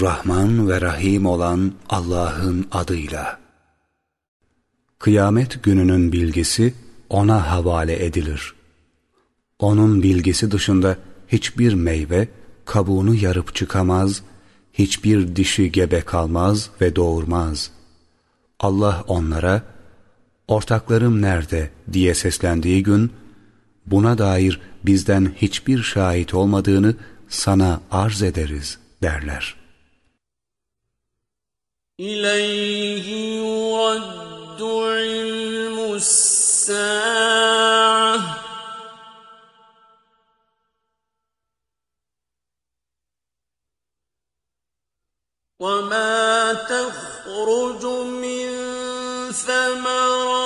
Rahman ve Rahim olan Allah'ın adıyla. Kıyamet gününün bilgisi ona havale edilir. Onun bilgisi dışında hiçbir meyve kabuğunu yarıp çıkamaz, hiçbir dişi gebe kalmaz ve doğurmaz. Allah onlara, ortaklarım nerede diye seslendiği gün, buna dair bizden hiçbir şahit olmadığını sana arz ederiz derler. إليه يرد علم الساعة. وما تخرج من ثمرات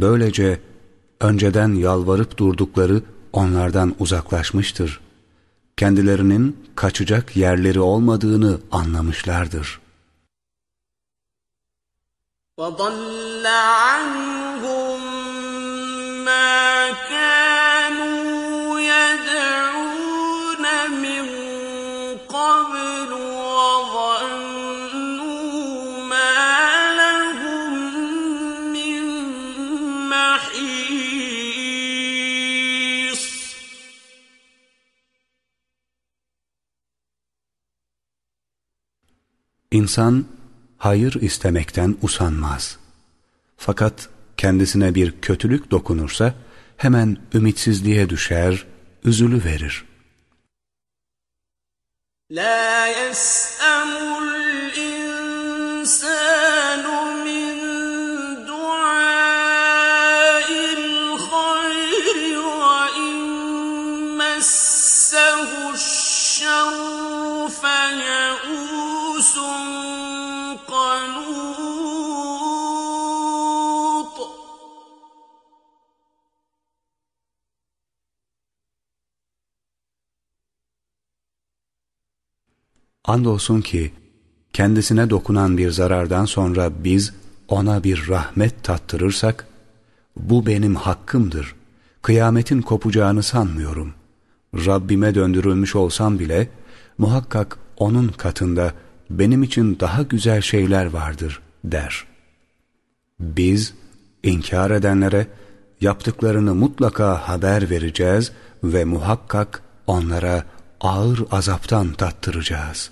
Böylece önceden yalvarıp durdukları onlardan uzaklaşmıştır. Kendilerinin kaçacak yerleri olmadığını anlamışlardır. وضل عنهم ما İnsan hayır istemekten usanmaz. Fakat kendisine bir kötülük dokunursa hemen ümitsizliğe düşer, üzülü verir. La yes'amul insan Andolsun ki kendisine dokunan bir zarardan sonra biz ona bir rahmet tattırırsak, bu benim hakkımdır. Kıyametin kopacağını sanmıyorum. Rabbime döndürülmüş olsam bile, muhakkak onun katında benim için daha güzel şeyler vardır der. Biz inkar edenlere yaptıklarını mutlaka haber vereceğiz ve muhakkak onlara ağır azaptan tattıracağız.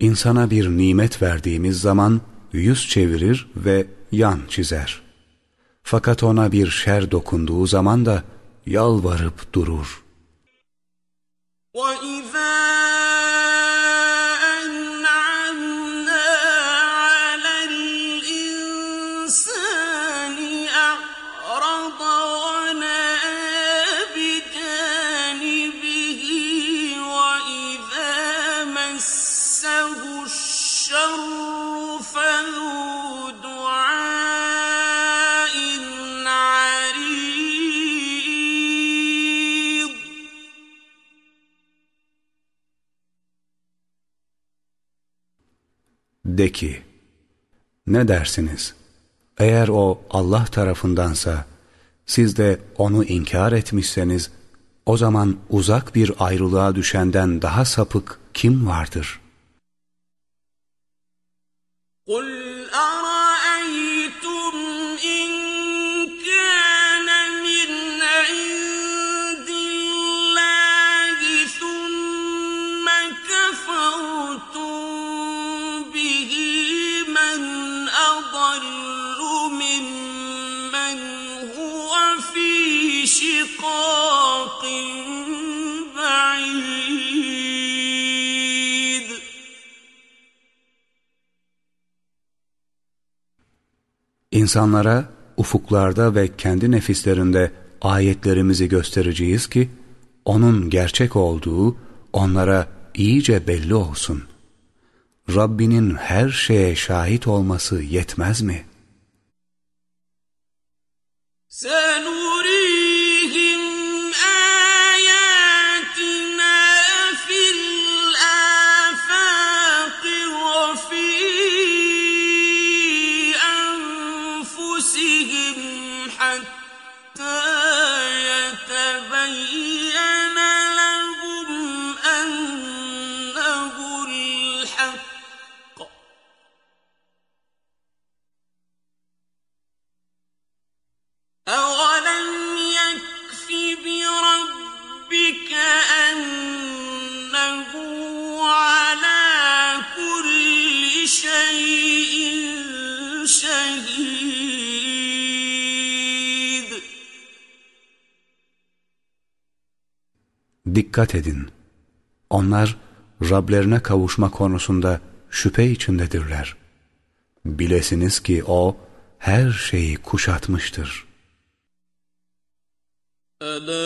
İnsana bir nimet verdiğimiz zaman yüz çevirir ve yan çizer. Fakat ona bir şer dokunduğu zaman da yalvarıp durur. وَإِذَا De ki, ne dersiniz? Eğer o Allah tarafındansa, siz de onu inkar etmişseniz, o zaman uzak bir ayrılığa düşenden daha sapık kim vardır? قُلْ İnsanlara ufuklarda ve kendi nefislerinde ayetlerimizi göstereceğiz ki onun gerçek olduğu onlara iyice belli olsun. Rabbinin her şeye şahit olması yetmez mi? Senuri Dikkat edin! Onlar Rablerine kavuşma konusunda şüphe içindedirler. Bilesiniz ki O her şeyi kuşatmıştır. Ela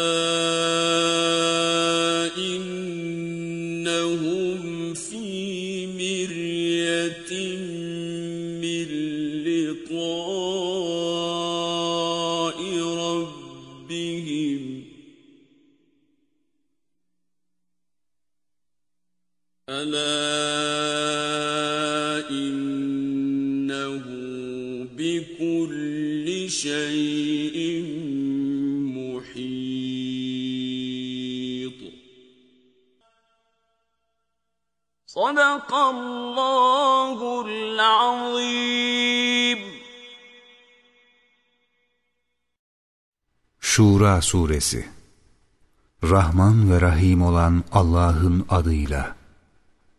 Azim. Şura Suresi. Rahman ve Rahim olan Allah'ın adıyla.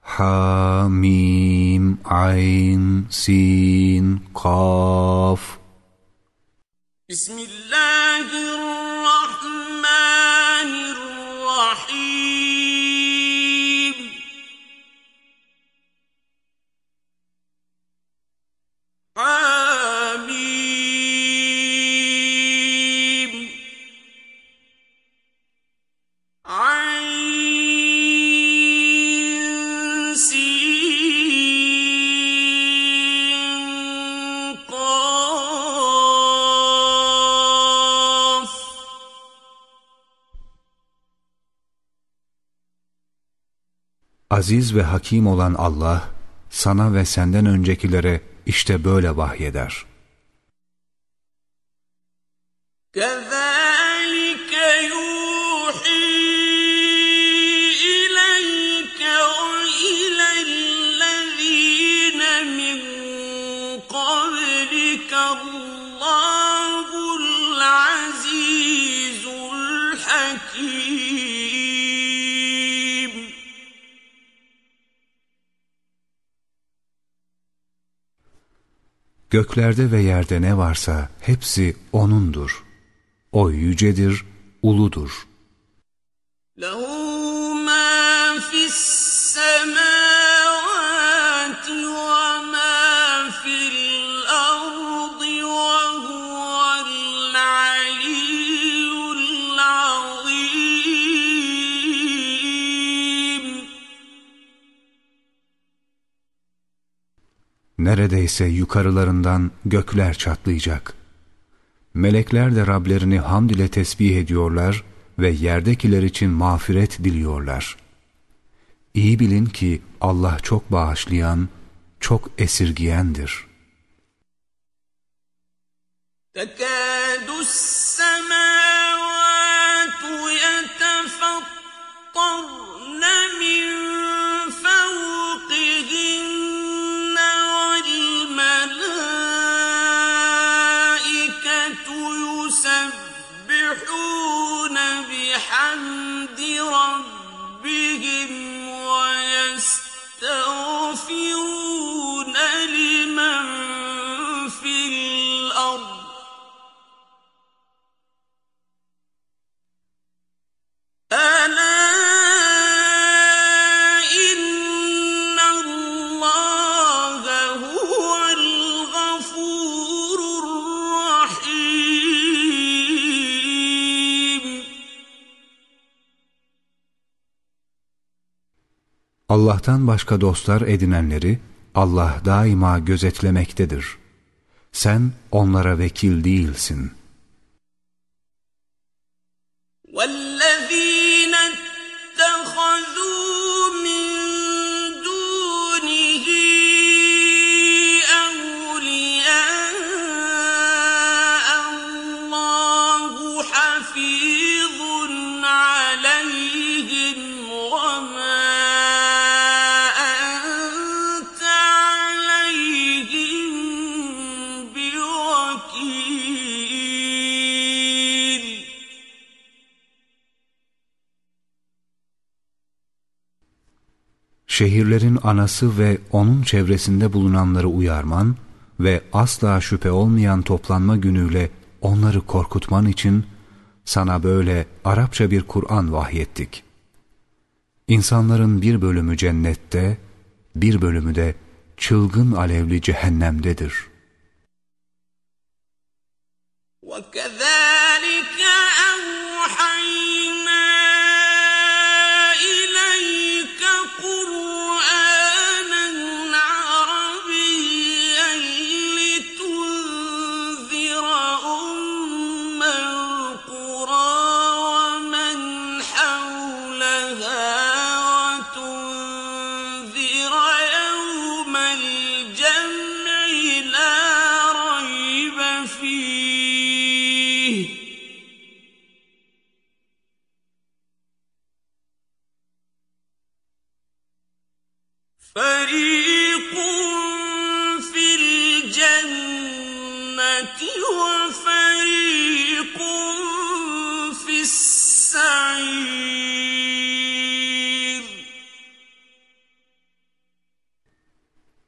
Ha, Mim, Ayn, Sin, Kaf. Bismillahirrahmanirrahim Aziz ve hakim olan Allah, sana ve senden öncekilere işte böyle vahyeder. Göklerde ve yerde ne varsa hepsi O'nundur. O yücedir, uludur. لَهُ مَا فِي السَّمَاوَاتِ Neredeyse yukarılarından gökler çatlayacak. Melekler de Rablerini hamd ile tesbih ediyorlar ve yerdekiler için mağfiret diliyorlar. İyi bilin ki Allah çok bağışlayan, çok esirgiyendir. تكاد السماوات Allah'tan başka dostlar edinenleri Allah daima gözetlemektedir. Sen onlara vekil değilsin. Şehirlerin anası ve onun çevresinde bulunanları uyarman ve asla şüphe olmayan toplanma günüyle onları korkutman için sana böyle Arapça bir Kur'an vahyettik. İnsanların bir bölümü cennette, bir bölümü de çılgın alevli cehennemdedir. وكذلك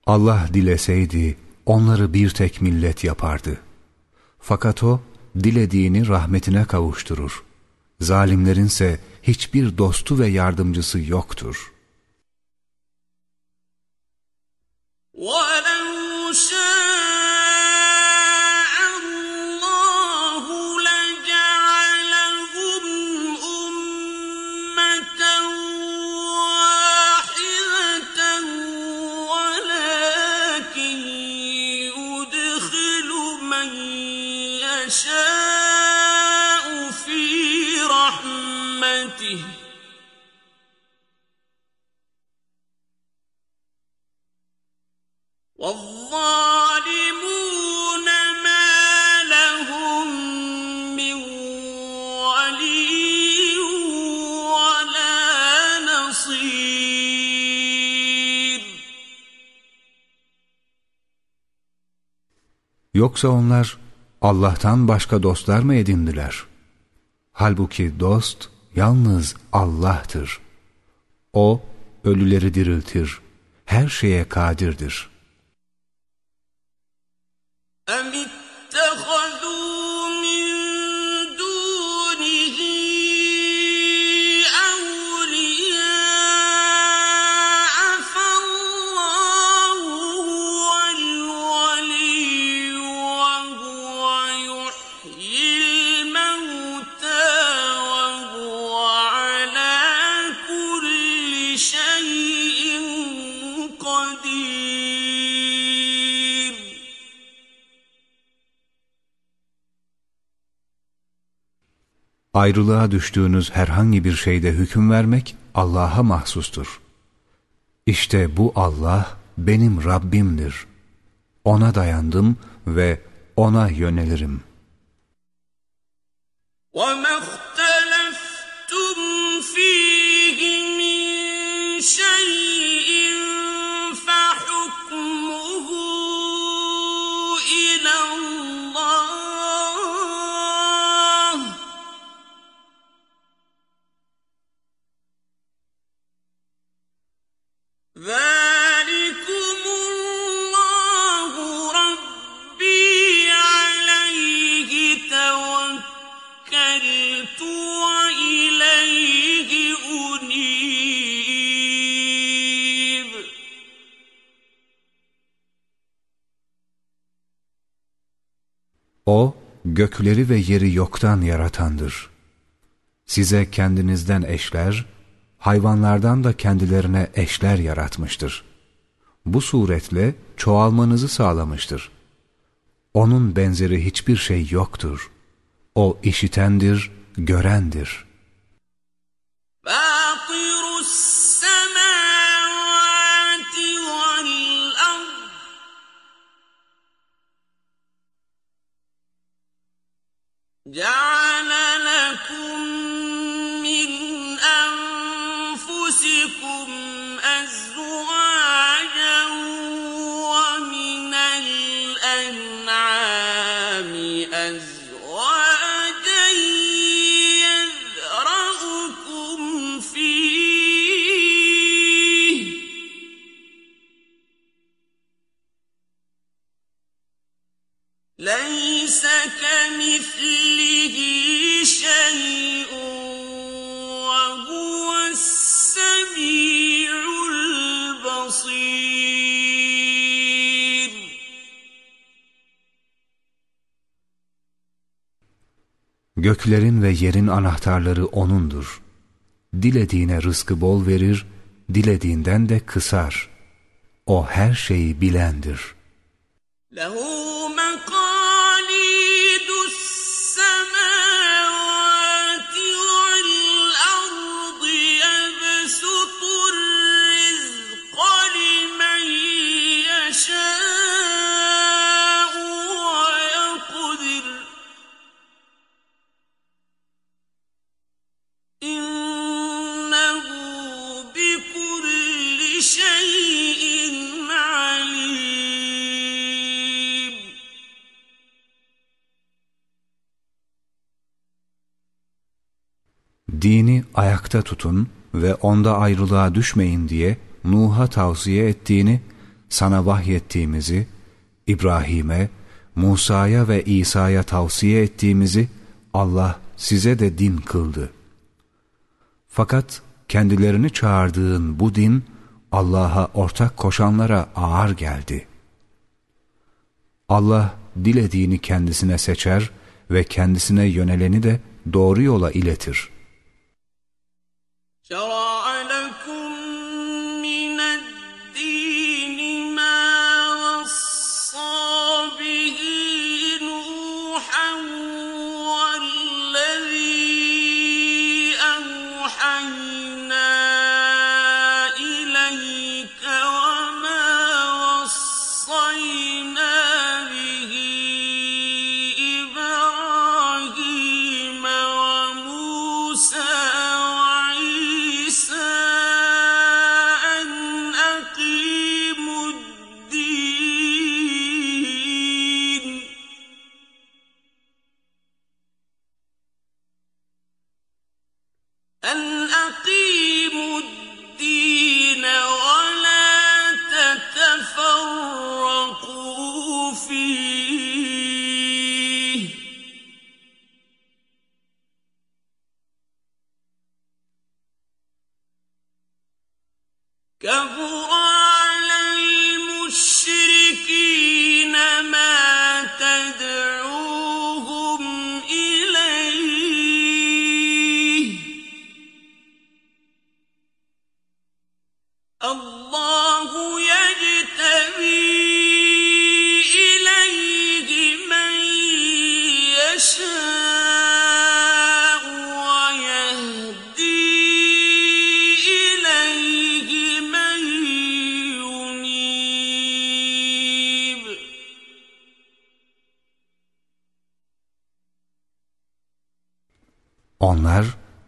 Allah dileseydi onları bir tek millet yapardı. Fakat o dilediğini rahmetine kavuşturur. Zalimlerinse hiçbir dostu ve yardımcısı yoktur. ولو شاء Yoksa onlar Allah'tan başka dostlar mı edindiler? Halbuki dost yalnız Allah'tır. O ölüleri diriltir, her şeye kadirdir.'' أم Ayrılığa düştüğünüz herhangi bir şeyde hüküm vermek Allah'a mahsustur. İşte bu Allah benim Rabbimdir. Ona dayandım ve O'na yönelirim. وَمَا gökleri ve yeri yoktan yaratandır. Size kendinizden eşler, hayvanlardan da kendilerine eşler yaratmıştır. Bu suretle çoğalmanızı sağlamıştır. Onun benzeri hiçbir şey yoktur. O işitendir, görendir. Ah! جعل Göklerin ve yerin anahtarları O'nundur. Dilediğine rızkı bol verir, dilediğinden de kısar. O her şeyi bilendir. له ayakta tutun ve onda ayrılığa düşmeyin diye Nuh'a tavsiye ettiğini, sana vahyettiğimizi, İbrahim'e, Musa'ya ve İsa'ya tavsiye ettiğimizi Allah size de din kıldı. Fakat kendilerini çağırdığın bu din Allah'a ortak koşanlara ağır geldi. Allah dilediğini kendisine seçer ve kendisine yöneleni de doğru yola iletir. شرع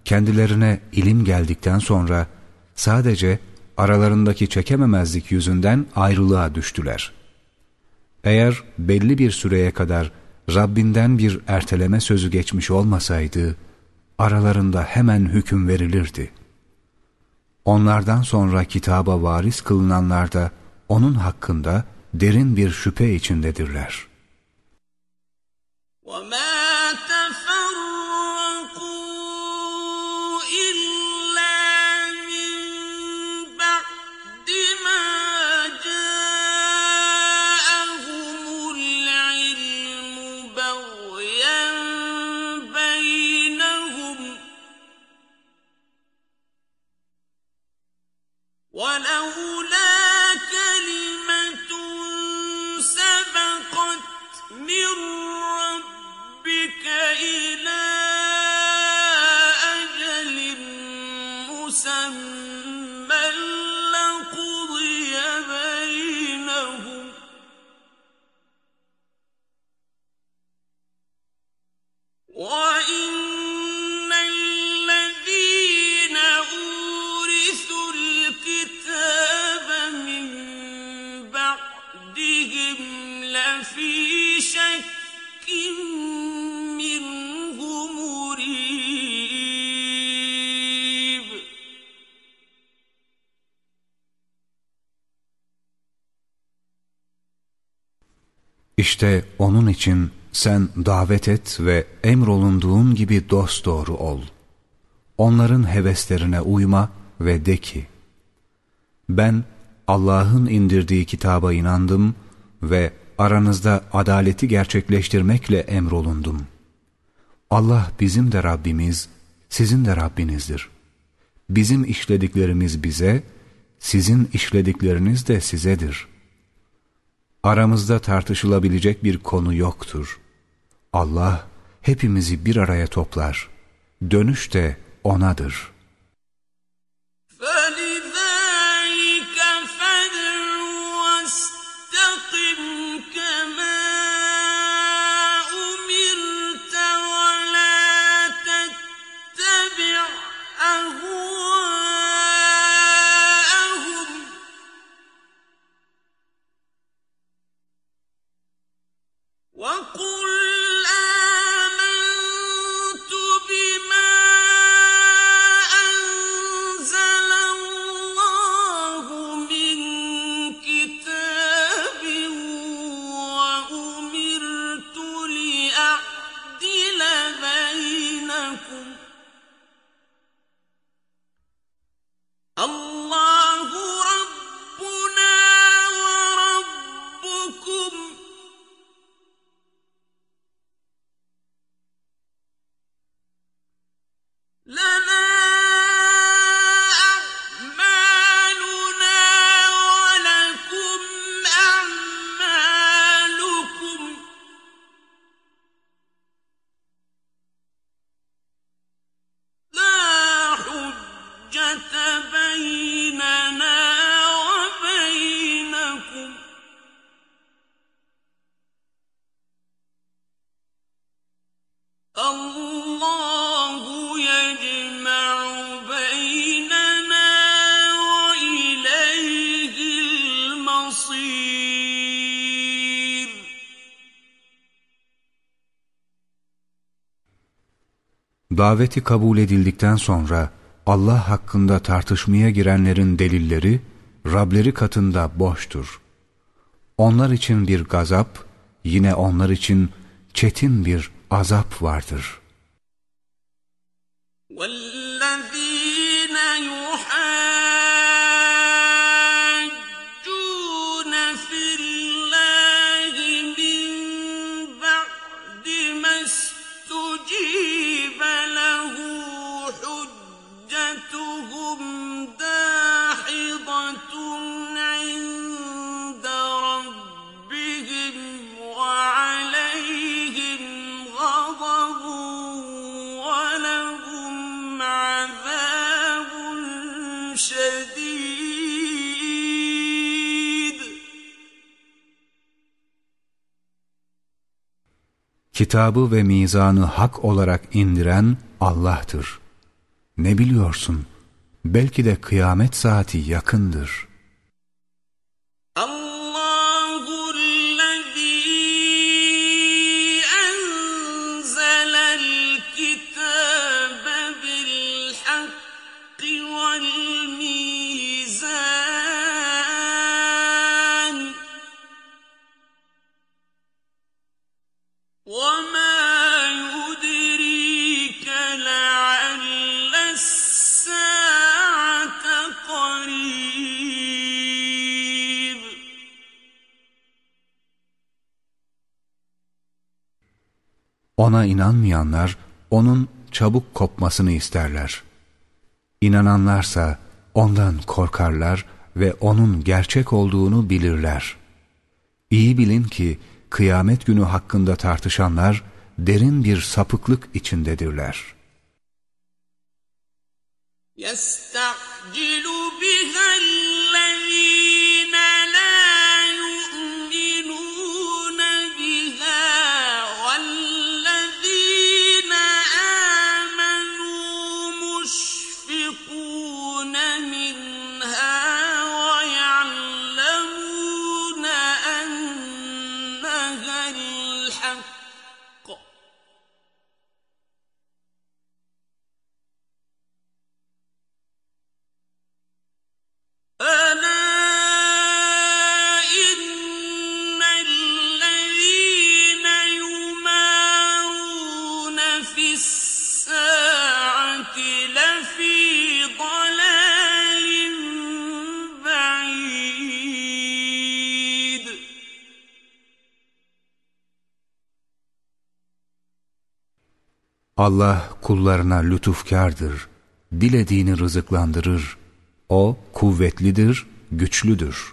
kendilerine ilim geldikten sonra sadece aralarındaki çekememezlik yüzünden ayrılığa düştüler. Eğer belli bir süreye kadar Rabbinden bir erteleme sözü geçmiş olmasaydı, aralarında hemen hüküm verilirdi. Onlardan sonra kitaba varis kılınanlar da onun hakkında derin bir şüphe içindedirler. وَمَا ولولا İşte onun için sen davet et ve emrolunduğun gibi dosdoğru ol. Onların heveslerine uyma ve de ki, ben Allah'ın indirdiği kitaba inandım ve aranızda adaleti gerçekleştirmekle emrolundum. Allah bizim de Rabbimiz, sizin de Rabbinizdir. Bizim işlediklerimiz bize, sizin işledikleriniz de sizedir. Aramızda tartışılabilecek bir konu yoktur. Allah hepimizi bir araya toplar. Dönüş de O'nadır.'' Daveti kabul edildikten sonra Allah hakkında tartışmaya girenlerin delilleri Rableri katında boştur. Onlar için bir gazap, yine onlar için çetin bir azap vardır. Kitabı ve mizanı hak olarak indiren Allah'tır. Ne biliyorsun? Belki de kıyamet saati yakındır.'' Ona inanmayanlar onun çabuk kopmasını isterler. İnananlarsa ondan korkarlar ve onun gerçek olduğunu bilirler. İyi bilin ki kıyamet günü hakkında tartışanlar derin bir sapıklık içindedirler. يَسْتَعْجِلُ بِهَا Allah kullarına lütufkardır, dilediğini rızıklandırır. O kuvvetlidir, güçlüdür.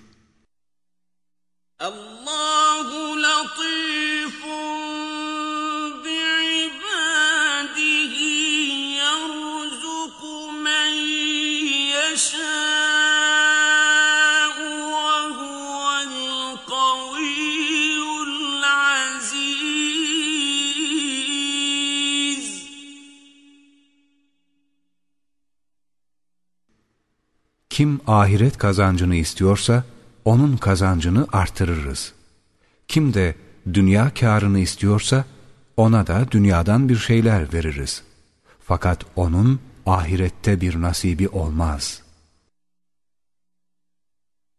Kim ahiret kazancını istiyorsa onun kazancını artırırız. Kim de dünya karını istiyorsa ona da dünyadan bir şeyler veririz. Fakat onun ahirette bir nasibi olmaz.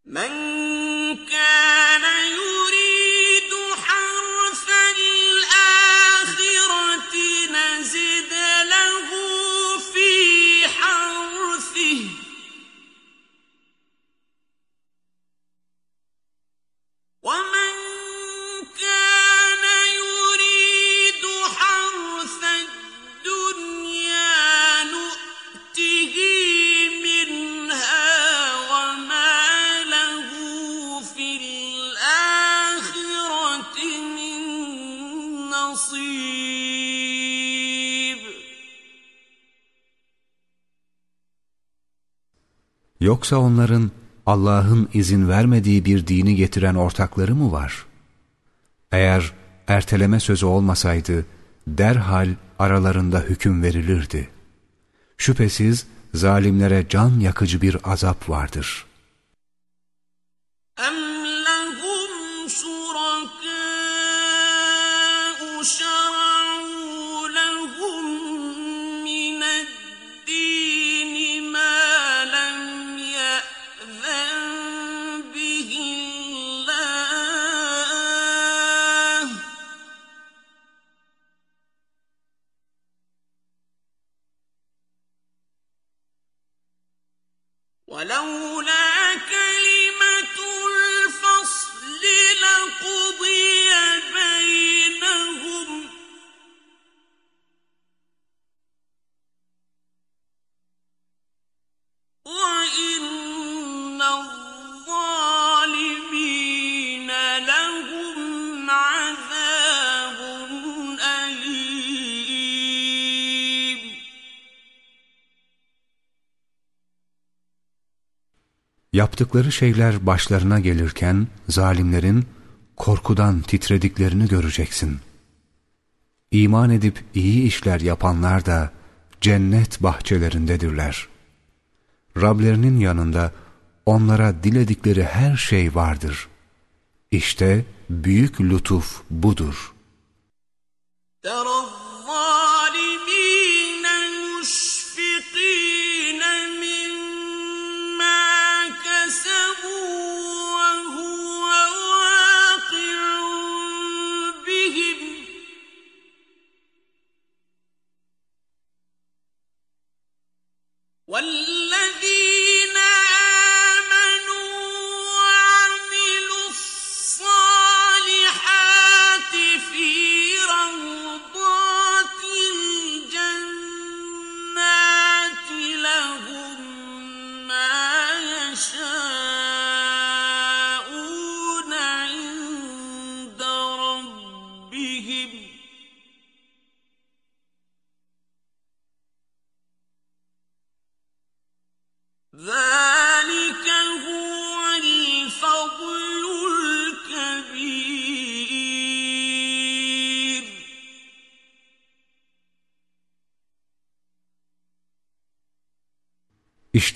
Men Yoksa onların Allah'ın izin vermediği bir dini getiren ortakları mı var? Eğer erteleme sözü olmasaydı derhal aralarında hüküm verilirdi. Şüphesiz zalimlere can yakıcı bir azap vardır.'' Yaptıkları şeyler başlarına gelirken zalimlerin korkudan titrediklerini göreceksin. İman edip iyi işler yapanlar da cennet bahçelerindedirler. Rablerinin yanında onlara diledikleri her şey vardır. İşte büyük lütuf budur. Taraf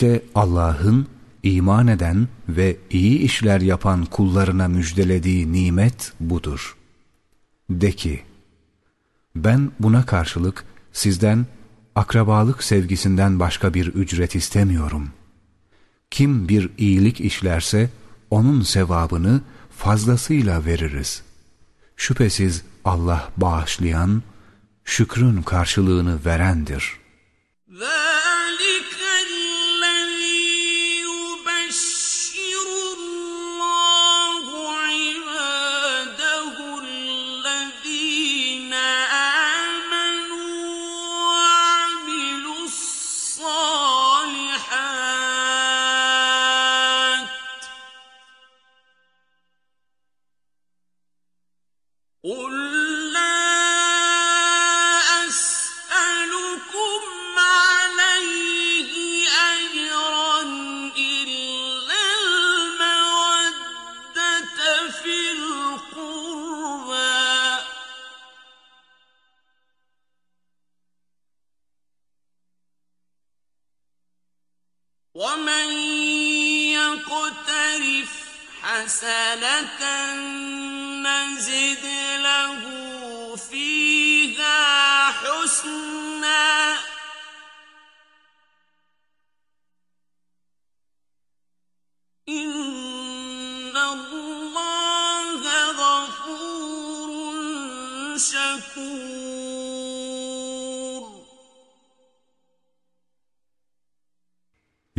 İşte Allah'ın iman eden ve iyi işler yapan kullarına müjdelediği nimet budur. De ki, ben buna karşılık sizden akrabalık sevgisinden başka bir ücret istemiyorum. Kim bir iyilik işlerse onun sevabını fazlasıyla veririz. Şüphesiz Allah bağışlayan, şükrün karşılığını verendir. Ve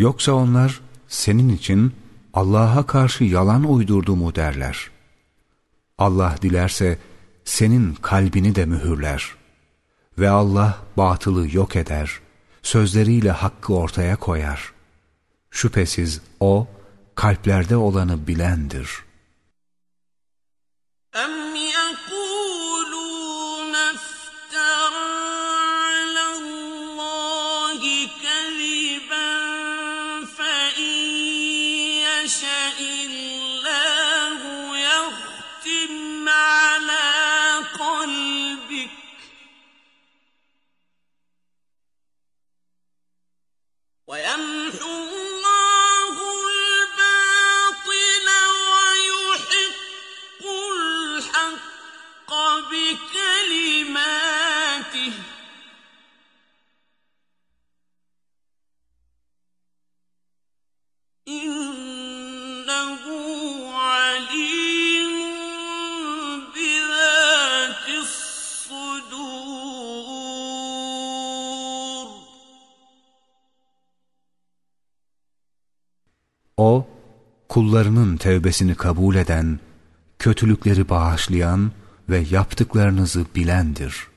Yoksa onlar senin için Allah'a karşı yalan uydurdu mu derler. Allah dilerse senin kalbini de mühürler. Ve Allah batılı yok eder, sözleriyle hakkı ortaya koyar. Şüphesiz O, kalplerde olanı bilendir.'' Kullarının tevbesini kabul eden, kötülükleri bağışlayan ve yaptıklarınızı bilendir.''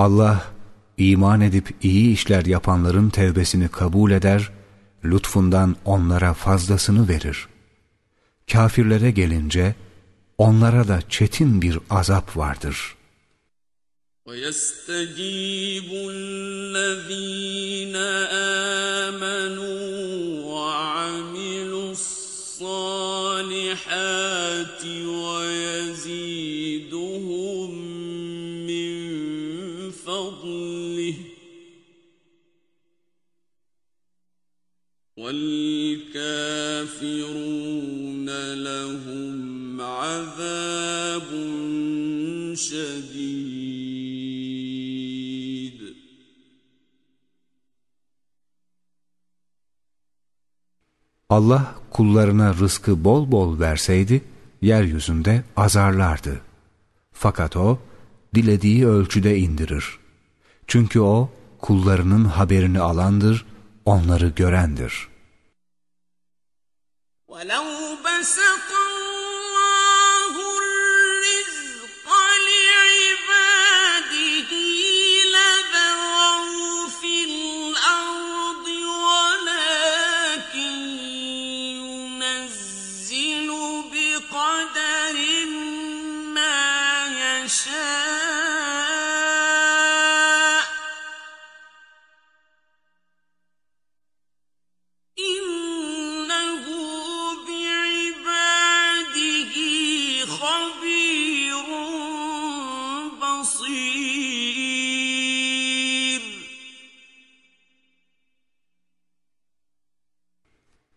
Allah iman edip iyi işler yapanların tevbesini kabul eder, lütfundan onlara fazlasını verir. Kafirlere gelince, onlara da çetin bir azap vardır. وَيَسْتَجِيبُ الَّذ۪ينَ آمَنُوا وَعَمِلُوا الصَّالِحَاتِ وَيَزِيدُهُمْ وَالْكَافِرُونَ لَهُمْ عَذَابٌ شَدِيدٌ Allah kullarına rızkı bol bol verseydi, yeryüzünde azarlardı. Fakat O, dilediği ölçüde indirir. Çünkü O, kullarının haberini alandır, onları görendir. وَلَوْ بَسَطَ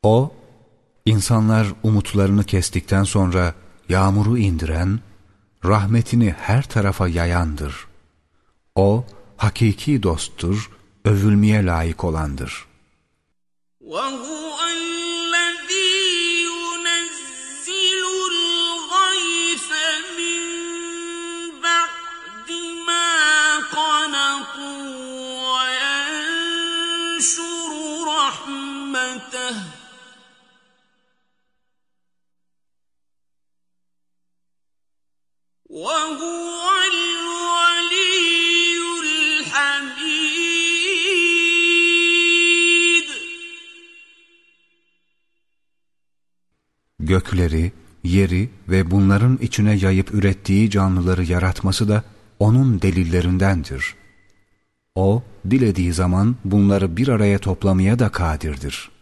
O, insanlar umutlarını kestikten sonra yağmuru indiren, rahmetini her tarafa yayandır. O, hakiki dosttur, övülmeye layık olandır. وهو Gökleri, yeri ve bunların içine yayıp ürettiği canlıları yaratması da O'nun delillerindendir. O, dilediği zaman bunları bir araya toplamaya da kadirdir.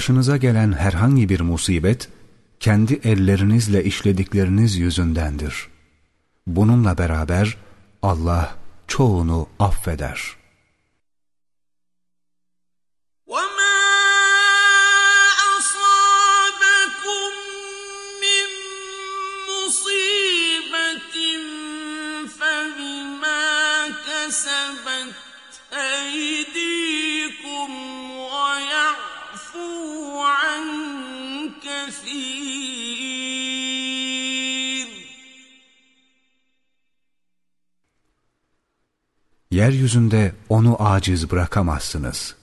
Başınıza gelen herhangi bir musibet, kendi ellerinizle işledikleriniz yüzündendir. Bununla beraber Allah çoğunu affeder. Yeryüzünde onu aciz bırakamazsınız.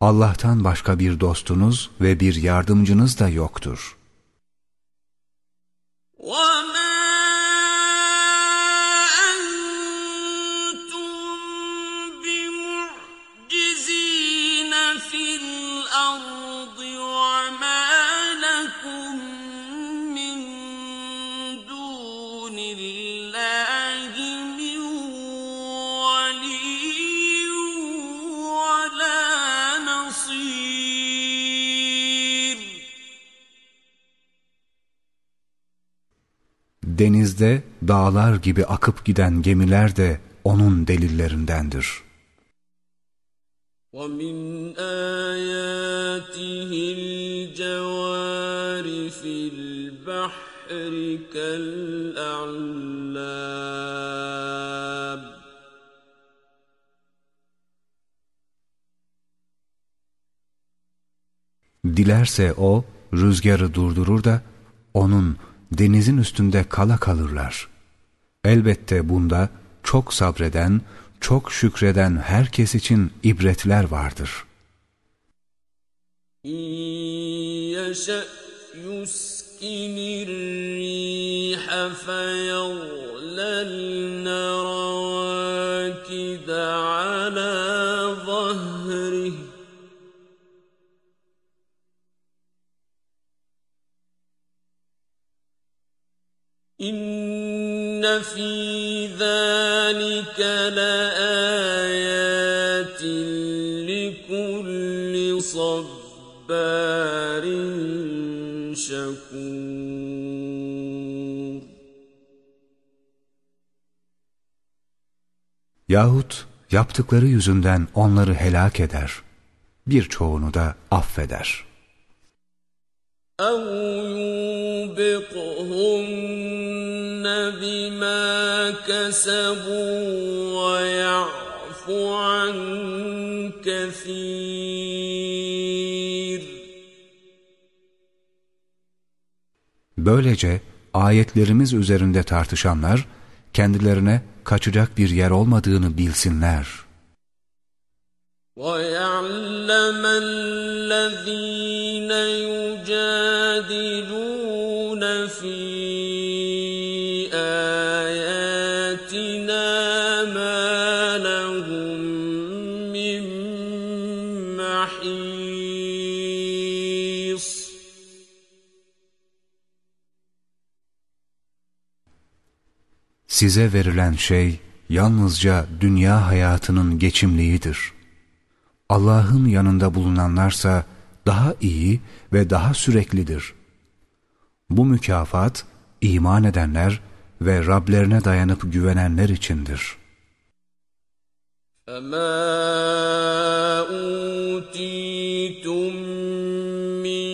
Allah'tan başka bir dostunuz ve bir yardımcınız da yoktur. وما Denizde dağlar gibi akıp giden gemiler de onun delillerindendir. ومن آياته الجوار في البحر كالأعلام Dilerse o rüzgarı durdurur da onun denizin üstünde kala kalırlar. Elbette bunda çok sabreden, çok şükreden herkes için ibretler vardır. يشأ يسكن الريح فيظللن رواكد على صبار شكور Yahut yaptıkları yüzünden onları helak eder. Birçoğunu da affeder. أو يوبقهن بما كسبوا ويعف عن كثير Böylece ayetlerimiz üzerinde tartışanlar kendilerine kaçacak bir yer olmadığını bilsinler. ويعلم الذين يجادلون Size verilen şey yalnızca dünya hayatının geçimliğidir. Allah'ın yanında bulunanlarsa daha iyi ve daha süreklidir. Bu mükafat iman edenler ve Rablerine dayanıp güvenenler içindir. فما أوتيتم من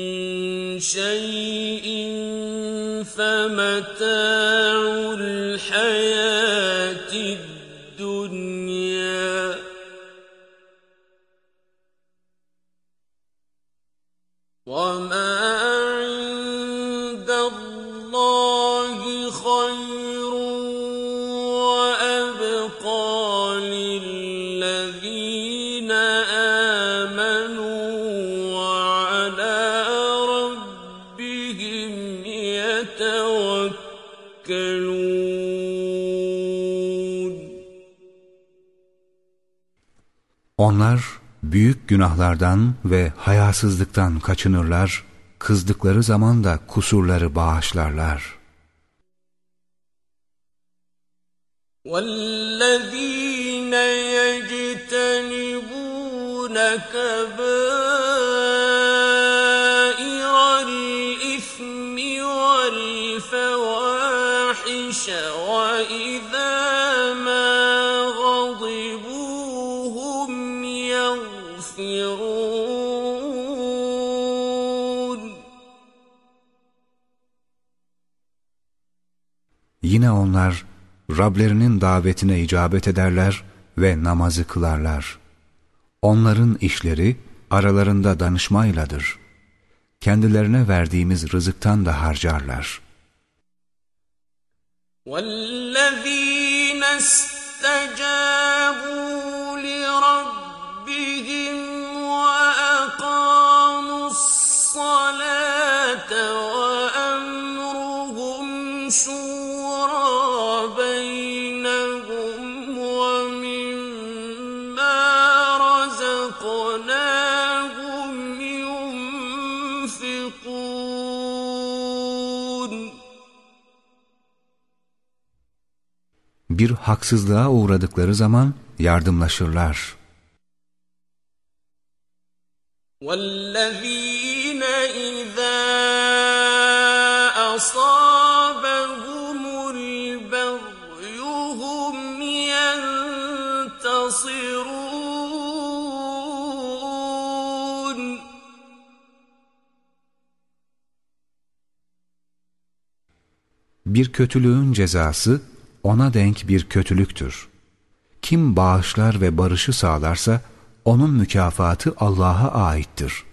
شيء فمتاع Onlar büyük günahlardan ve hayasızlıktan kaçınırlar, kızdıkları zaman da kusurları bağışlarlar. والذين يجتنبون كبائر الإثم والفواحش وإذا Yine onlar Rablerinin davetine icabet ederler ve namazı kılarlar. Onların işleri aralarında danışmayladır. Kendilerine verdiğimiz rızıktan da harcarlar. والذين استجابوا لربهم وأقاموا الصلاة bir haksızlığa uğradıkları zaman yardımlaşırlar. Bir kötülüğün cezası ona denk bir kötülüktür. Kim bağışlar ve barışı sağlarsa onun mükafatı Allah'a aittir.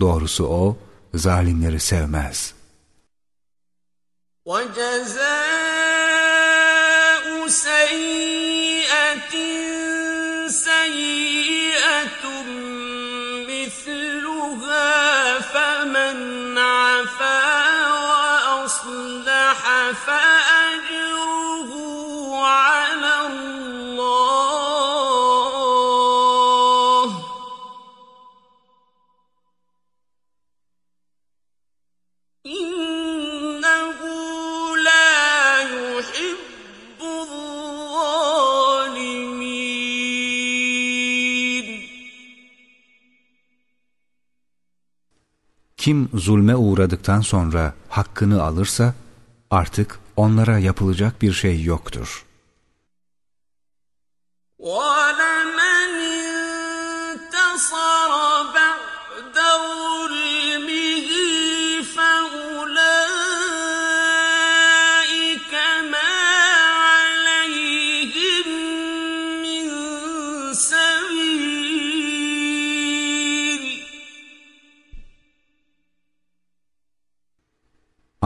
Doğrusu o zalimleri sevmez. وَجَزَاءُ سَيِّئَةٍ Kim zulme uğradıktan sonra hakkını alırsa artık onlara yapılacak bir şey yoktur. What?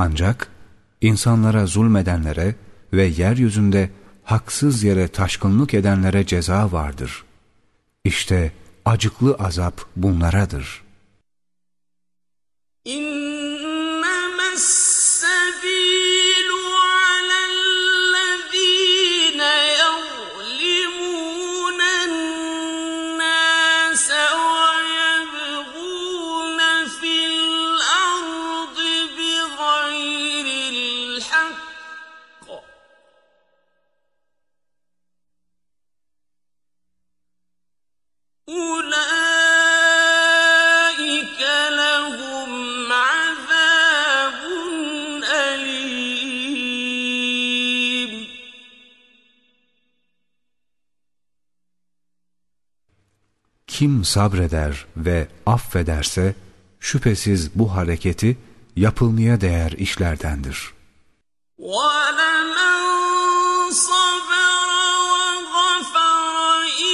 Ancak insanlara zulmedenlere ve yeryüzünde haksız yere taşkınlık edenlere ceza vardır. İşte acıklı azap bunlaradır. Kim sabreder ve affederse şüphesiz bu hareketi yapılmaya değer işlerdendir. وَلَمَن صَبَرَ وَغَفَرَ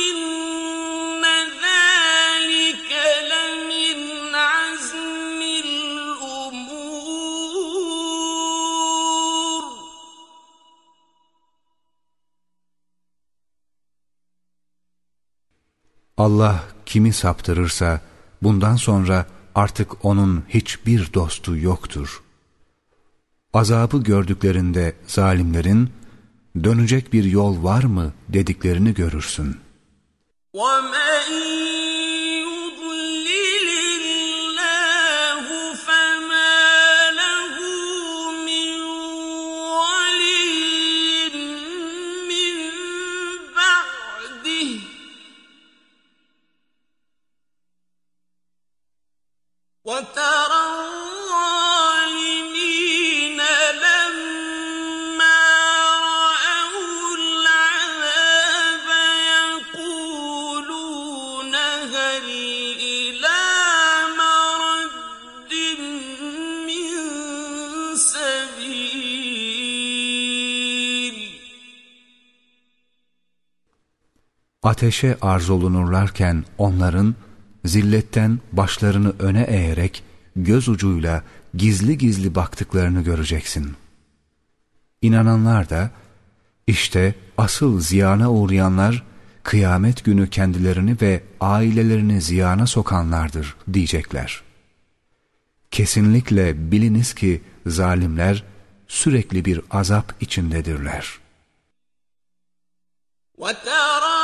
إِنَّ ذَلِكَ لَمِنْ عَزْمِ الْأُمُورِ Allah kimi saptırırsa bundan sonra artık onun hiçbir dostu yoktur. Azabı gördüklerinde zalimlerin dönecek bir yol var mı dediklerini görürsün. وَمَن Ateşe arzolunurlarken onların zilletten başlarını öne eğerek göz ucuyla gizli gizli baktıklarını göreceksin. İnananlar da işte asıl ziyana uğrayanlar kıyamet günü kendilerini ve ailelerini ziyana sokanlardır diyecekler. Kesinlikle biliniz ki zalimler sürekli bir azap içindedirler. وَتَرَاهُمْ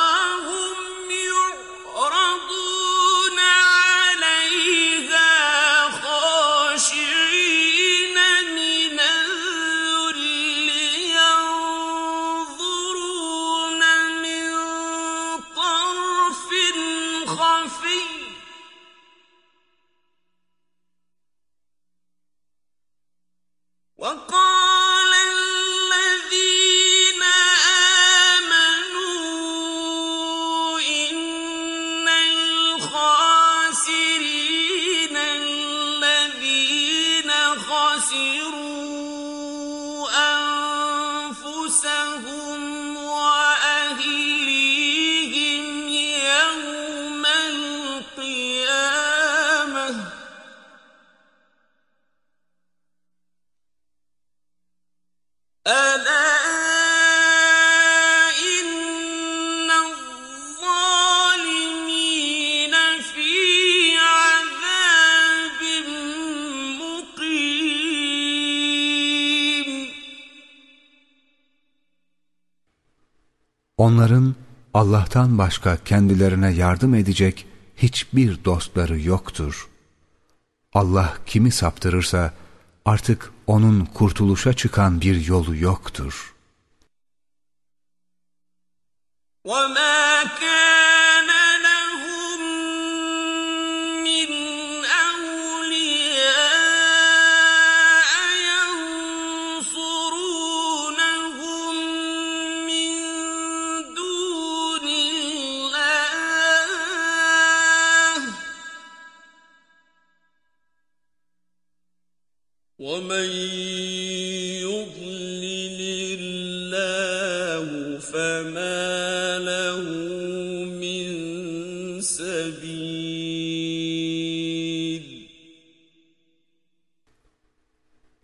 Onların Allah'tan başka kendilerine yardım edecek hiçbir dostları yoktur. Allah kimi saptırırsa artık onun kurtuluşa çıkan bir yolu yoktur. وما كان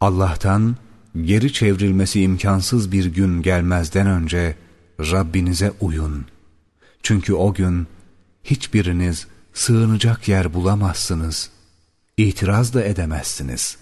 Allah'tan geri çevrilmesi imkansız bir gün gelmezden önce Rabbinize uyun. Çünkü o gün hiçbiriniz sığınacak yer bulamazsınız. İtiraz da edemezsiniz.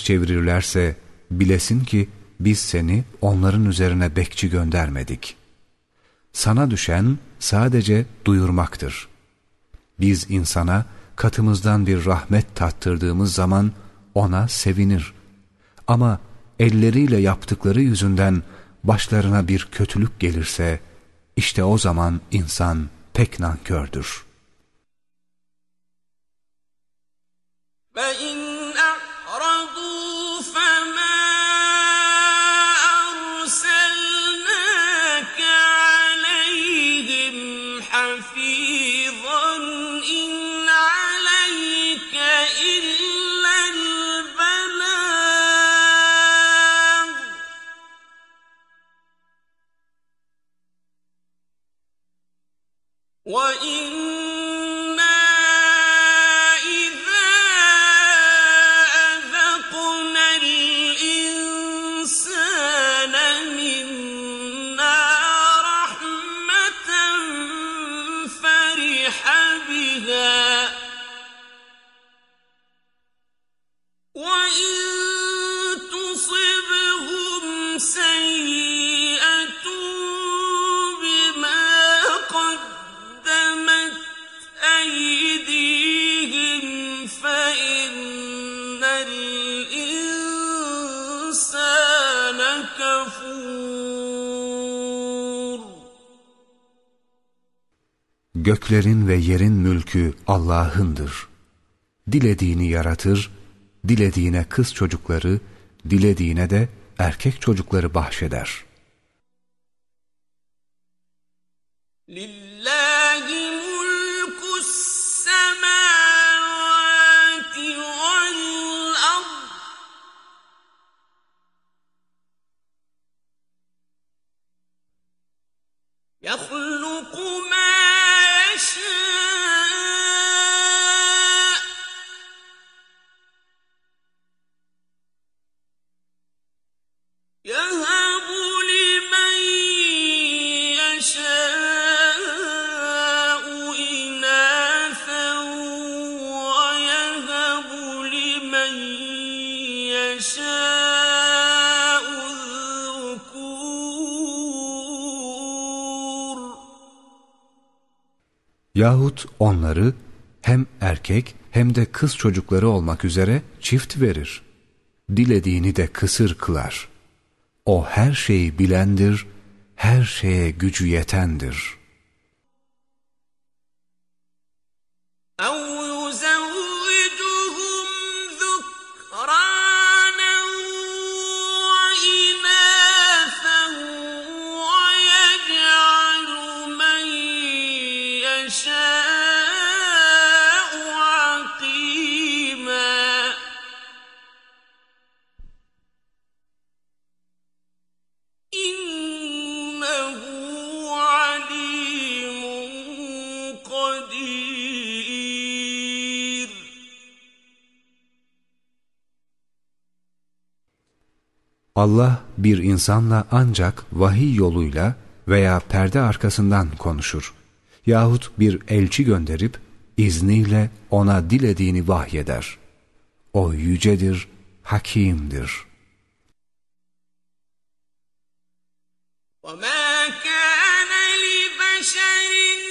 Yüz çevirirlerse bilesin ki biz seni onların üzerine bekçi göndermedik. Sana düşen sadece duyurmaktır. Biz insana katımızdan bir rahmet tattırdığımız zaman ona sevinir. Ama elleriyle yaptıkları yüzünden başlarına bir kötülük gelirse işte o zaman insan pek nankördür. Göklerin ve yerin mülkü Allah'ındır. Dilediğini yaratır, dilediğine kız çocukları, dilediğine de erkek çocukları bahşeder. Yahut onları hem erkek hem de kız çocukları olmak üzere çift verir. Dilediğini de kısır kılar. O her şeyi bilendir, her şeye gücü yetendir.'' Allah bir insanla ancak vahiy yoluyla veya perde arkasından konuşur. Yahut bir elçi gönderip izniyle ona dilediğini vahyeder. O yücedir, hakimdir. وَمَا كَانَ لِبَشَرٍ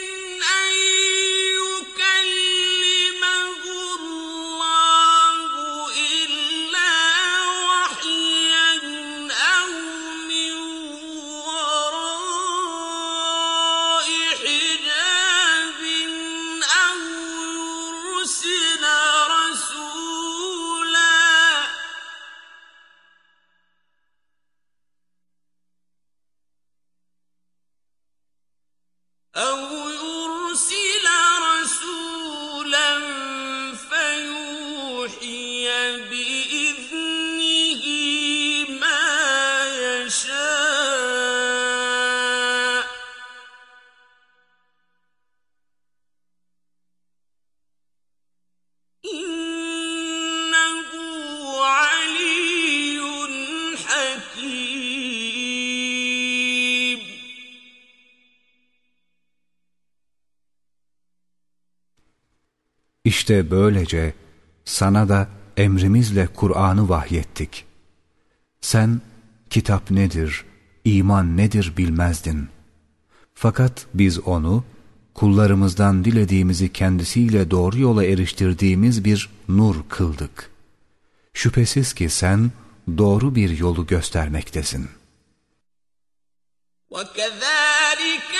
İşte böylece sana da emrimizle Kur'an'ı vahyettik. Sen kitap nedir, iman nedir bilmezdin. Fakat biz onu kullarımızdan dilediğimizi kendisiyle doğru yola eriştirdiğimiz bir nur kıldık. Şüphesiz ki sen doğru bir yolu göstermektesin. وَكَذَٰلِكَ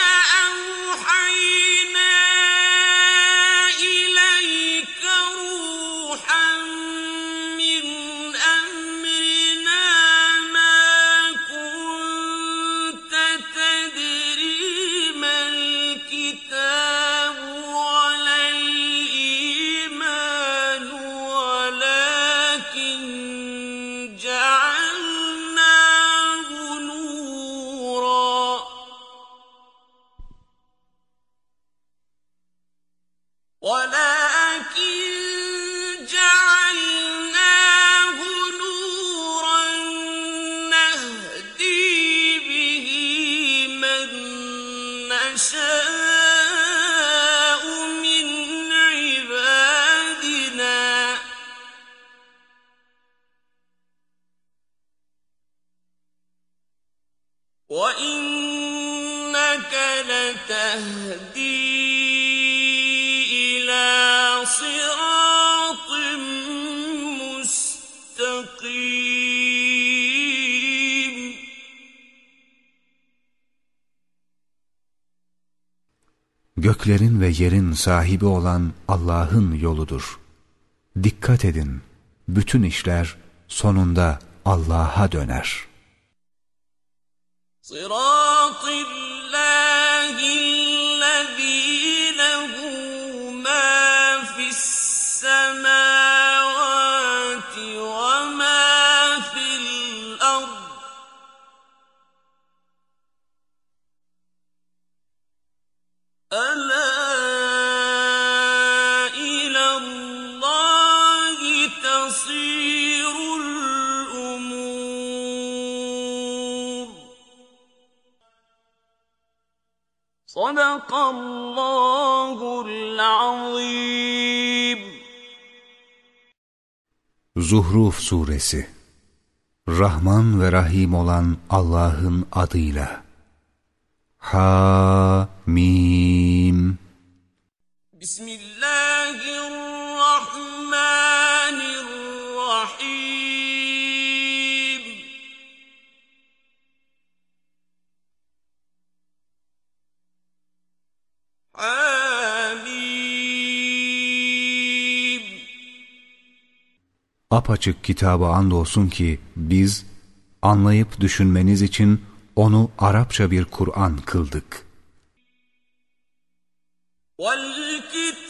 göklerin ve yerin sahibi olan Allah'ın yoludur. Dikkat edin, bütün işler sonunda Allah'a döner. Sırat-ı Zuhruf Suresi. Rahman ve Rahim olan Allah'ın adıyla. Ha Mim Apaçık kitaba andolsun ki biz anlayıp düşünmeniz için onu Arapça bir Kur'an kıldık. والكتاب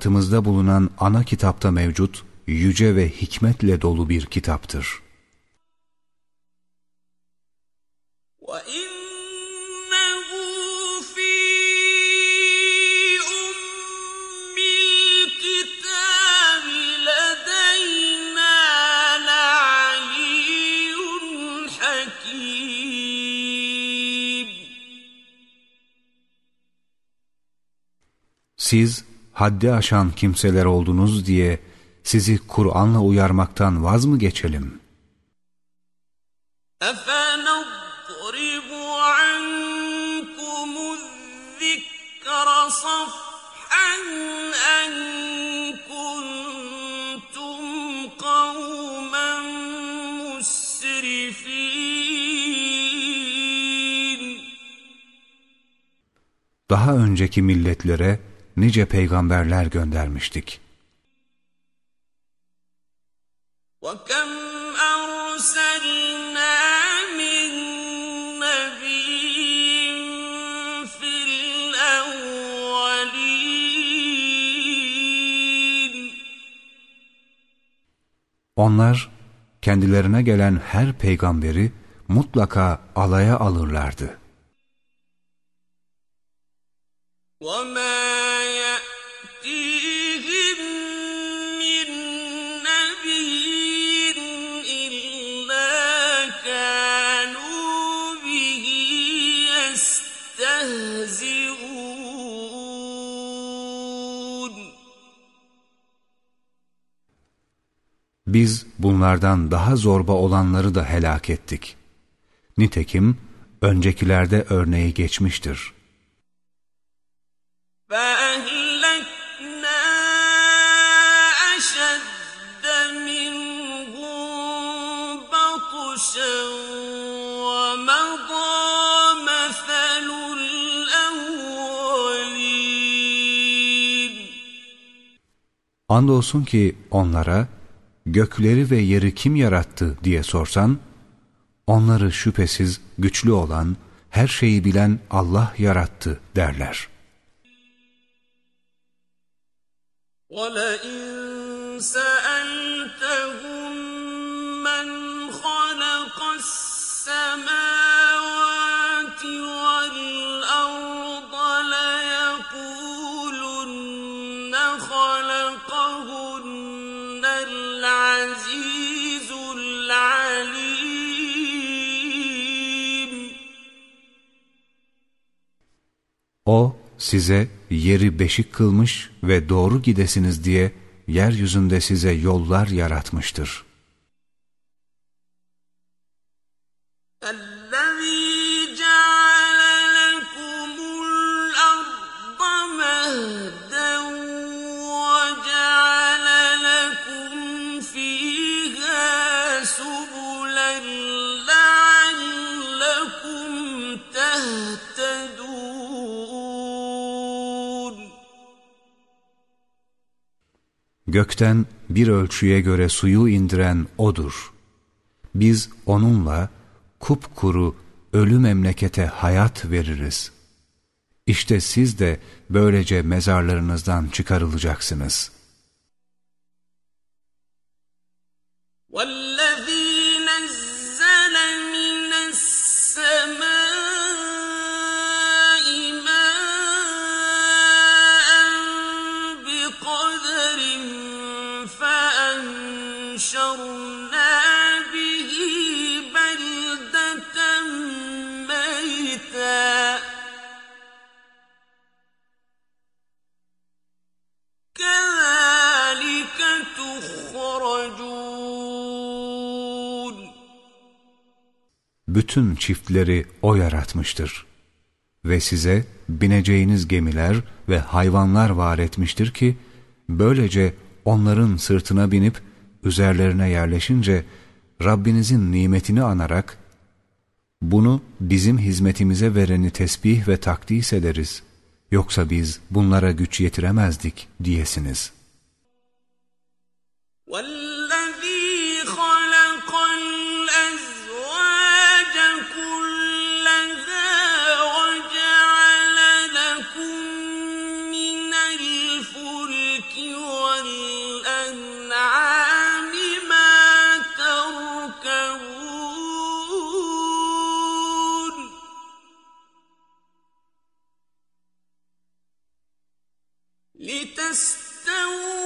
katımızda bulunan ana kitapta mevcut, yüce ve hikmetle dolu bir kitaptır. وَإِنَّهُ فِي أُمِّ الْكِتَابِ لَدَيْنَا لَعَلِيٌّ حَكِيمٌ Siz haddi aşan kimseler oldunuz diye sizi Kur'an'la uyarmaktan vaz mı geçelim? Daha önceki milletlere nice peygamberler göndermiştik. وَكَمْ أَرْسَلْنَا مِن نَّبِيٍّ فِي الْأَوَّلِينَ Onlar kendilerine gelen her peygamberi mutlaka alaya alırlardı. وَمَا biz bunlardan daha zorba olanları da helak ettik. Nitekim öncekilerde örneği geçmiştir. Andolsun ki onlara gökleri ve yeri kim yarattı diye sorsan, onları şüphesiz güçlü olan, her şeyi bilen Allah yarattı derler. ولئن سألتهم O size yeri beşik kılmış ve doğru gidesiniz diye yeryüzünde size yollar yaratmıştır. Gökten bir ölçüye göre suyu indiren O'dur. Biz onunla kupkuru ölü memlekete hayat veririz. İşte siz de böylece mezarlarınızdan çıkarılacaksınız. والذي bütün çiftleri O yaratmıştır. Ve size bineceğiniz gemiler ve hayvanlar var etmiştir ki, böylece onların sırtına binip üzerlerine yerleşince Rabbinizin nimetini anarak bunu bizim hizmetimize vereni tesbih ve takdis ederiz. Yoksa biz bunlara güç yetiremezdik diyesiniz. والذي لتستووا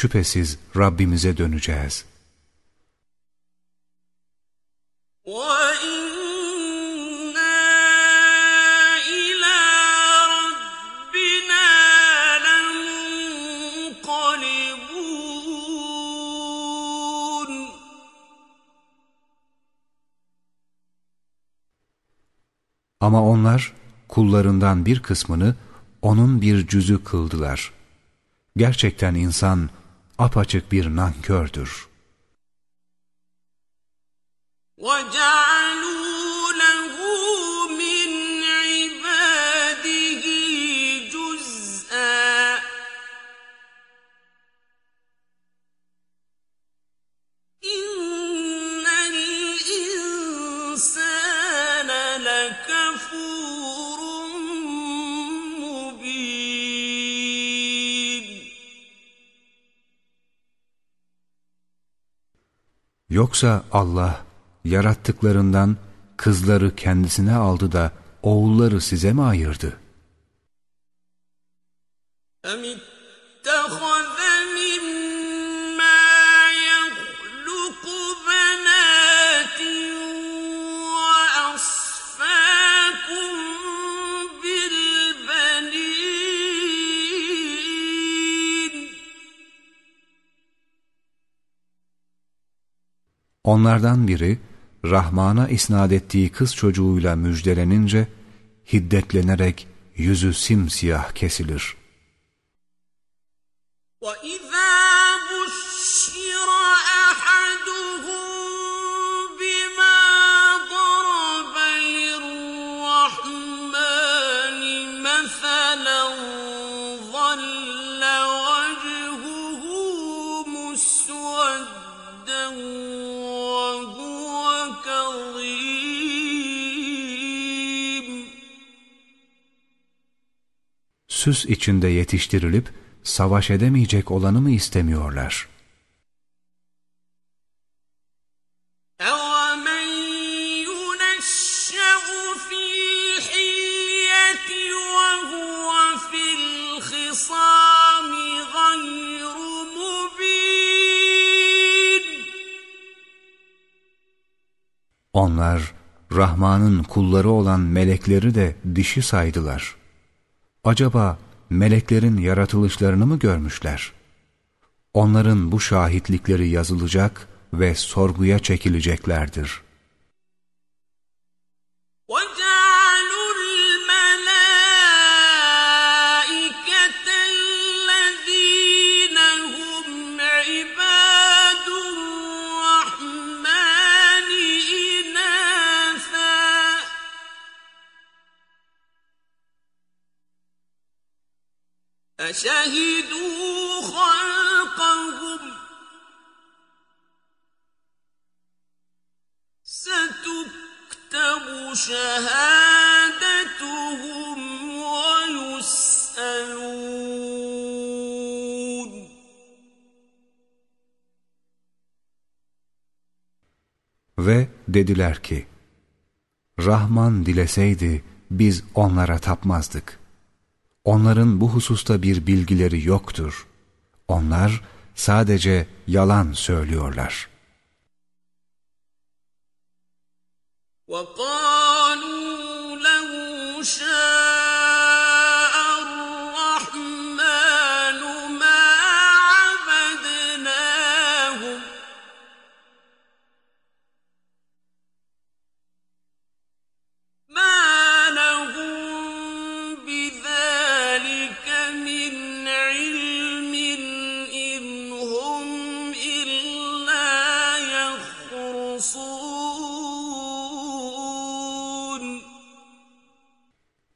şüphesiz Rabbimize döneceğiz. وَإِنَّا إِلَى رَبِّنَا لَمُنقَلِبُونَ Ama onlar kullarından bir kısmını onun bir cüzü kıldılar. Gerçekten insan apaçık bir nankördür. وَجَعَلُوا Yoksa Allah yarattıklarından kızları kendisine aldı da oğulları size mi ayırdı? Onlardan biri Rahman'a isnat ettiği kız çocuğuyla müjdelenince hiddetlenerek yüzü simsiyah kesilir. وَإِذَا süs içinde yetiştirilip savaş edemeyecek olanı mı istemiyorlar? Onlar Rahman'ın kulları olan melekleri de dişi saydılar.'' Acaba meleklerin yaratılışlarını mı görmüşler? Onların bu şahitlikleri yazılacak ve sorguya çekileceklerdir. فشهدوا خلقهم ستكتب شهادتهم ويسألون Ve dediler ki, Rahman dileseydi biz onlara tapmazdık. Onların bu hususta bir bilgileri yoktur. Onlar sadece yalan söylüyorlar. وقالوا لو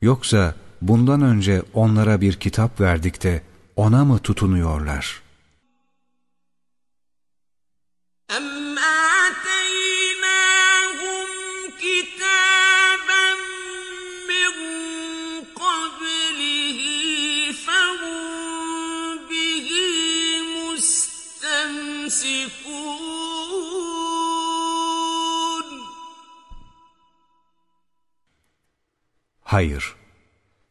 Yoksa bundan önce onlara bir kitap verdik de ona mı tutunuyorlar? Hayır.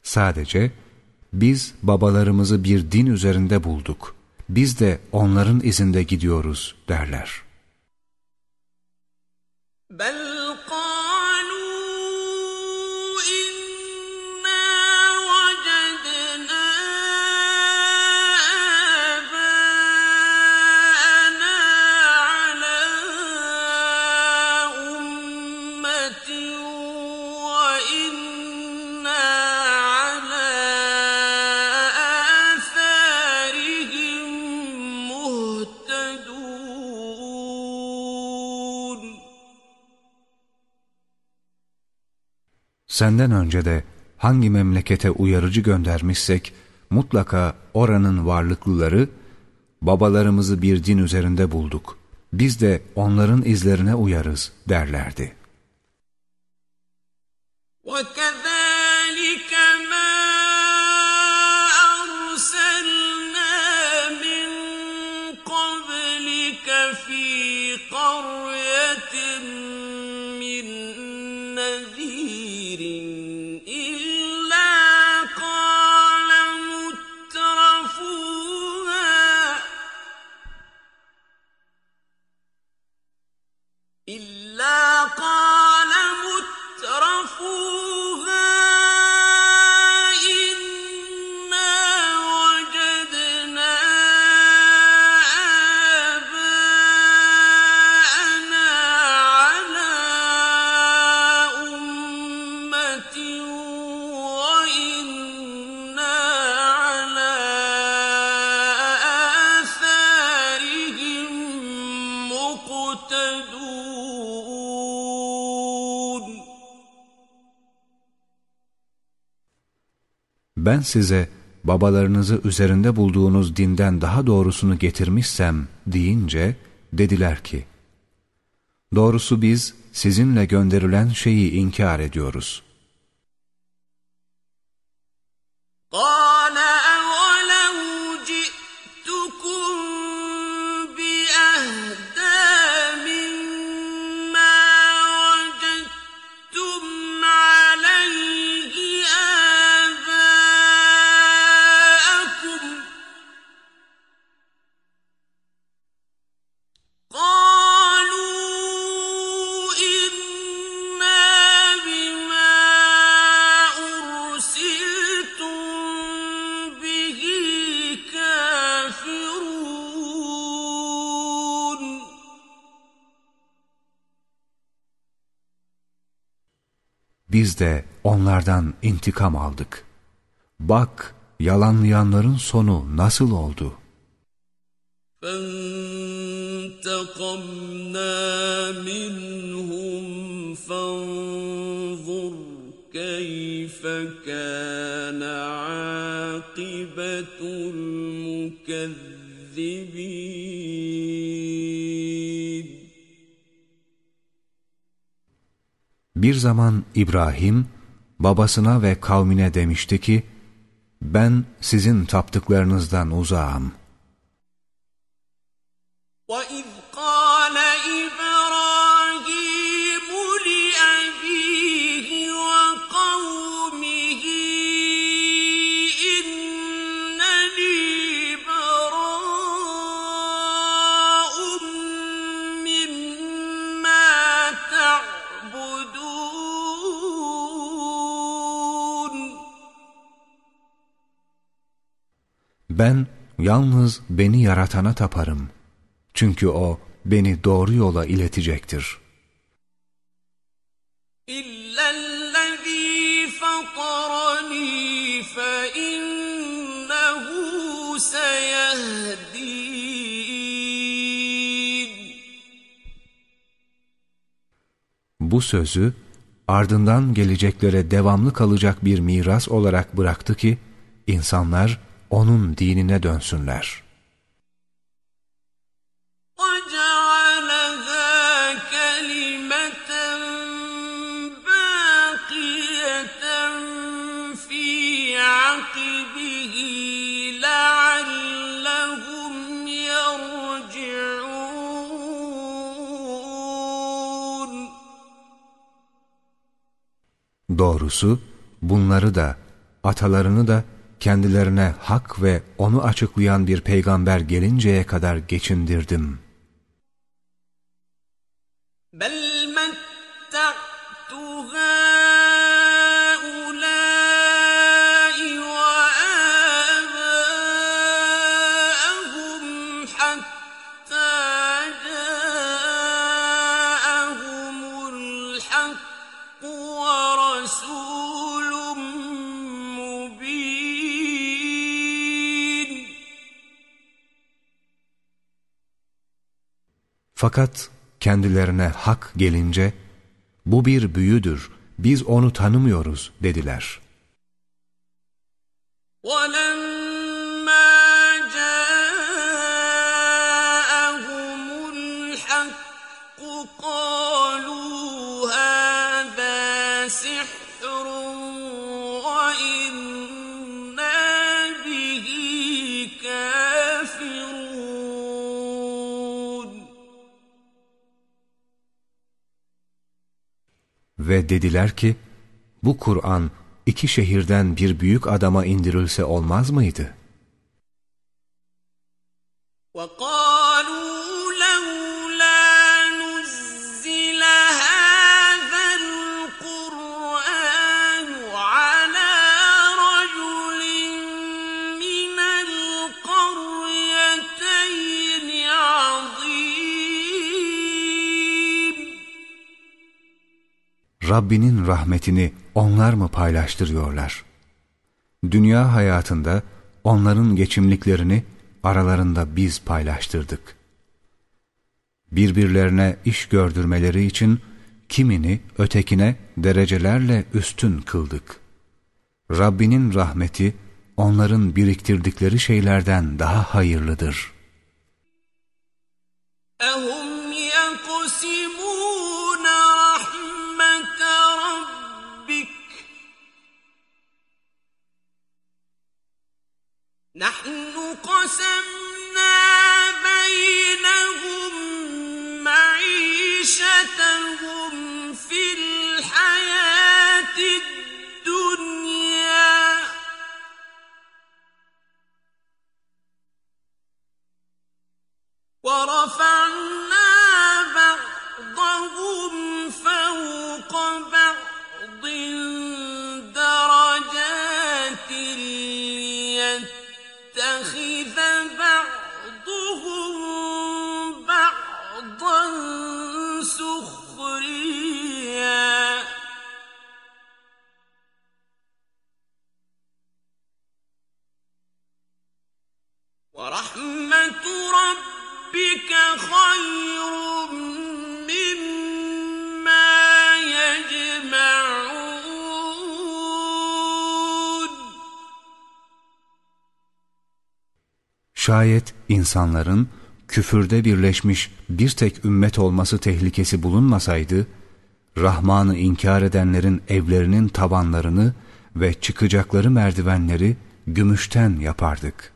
Sadece biz babalarımızı bir din üzerinde bulduk. Biz de onların izinde gidiyoruz derler. بل Senden önce de hangi memlekete uyarıcı göndermişsek mutlaka oranın varlıklıları babalarımızı bir din üzerinde bulduk. Biz de onların izlerine uyarız derlerdi. What? ben size babalarınızı üzerinde bulduğunuz dinden daha doğrusunu getirmişsem deyince dediler ki, Doğrusu biz sizinle gönderilen şeyi inkar ediyoruz. Aa! Biz de onlardan intikam aldık. Bak yalanlayanların sonu nasıl oldu? فانتقمنا منهم فانظر كيف كان عاقبة عاقبة المكذبين Bir zaman İbrahim babasına ve kavmine demişti ki, ben sizin taptıklarınızdan uzağım. وَإِذْ Ben yalnız beni yaratana taparım. Çünkü o beni doğru yola iletecektir. İllellezî fakarani fe innehu Bu sözü ardından geleceklere devamlı kalacak bir miras olarak bıraktı ki, insanlar onun dinine dönsünler. وَجَعَلَهَا كَلِمَةً بَاقِيَةً فِي عَقِبِهِ لَعَلَّهُمْ يَرْجِعُونَ Doğrusu bunları da atalarını da kendilerine hak ve onu açıklayan bir peygamber gelinceye kadar geçindirdim. بَلْ Fakat kendilerine hak gelince bu bir büyüdür, biz onu tanımıyoruz dediler. وَلَمَّا Ve dediler ki, bu Kur'an iki şehirden bir büyük adama indirilse olmaz mıydı? وَقَالُوا Rabbinin rahmetini onlar mı paylaştırıyorlar? Dünya hayatında onların geçimliklerini aralarında biz paylaştırdık. Birbirlerine iş gördürmeleri için kimini ötekine derecelerle üstün kıldık. Rabbinin rahmeti onların biriktirdikleri şeylerden daha hayırlıdır. نَحْنُ قَسَمْنَا بَيْنَهُم مَّعِيشَتَهُمْ فِي الْحَيَاةِ الدُّنْيَا ۚ. وَرَفَعْنَا Şayet insanların küfürde birleşmiş bir tek ümmet olması tehlikesi bulunmasaydı, Rahman'ı inkar edenlerin evlerinin tavanlarını ve çıkacakları merdivenleri gümüşten yapardık.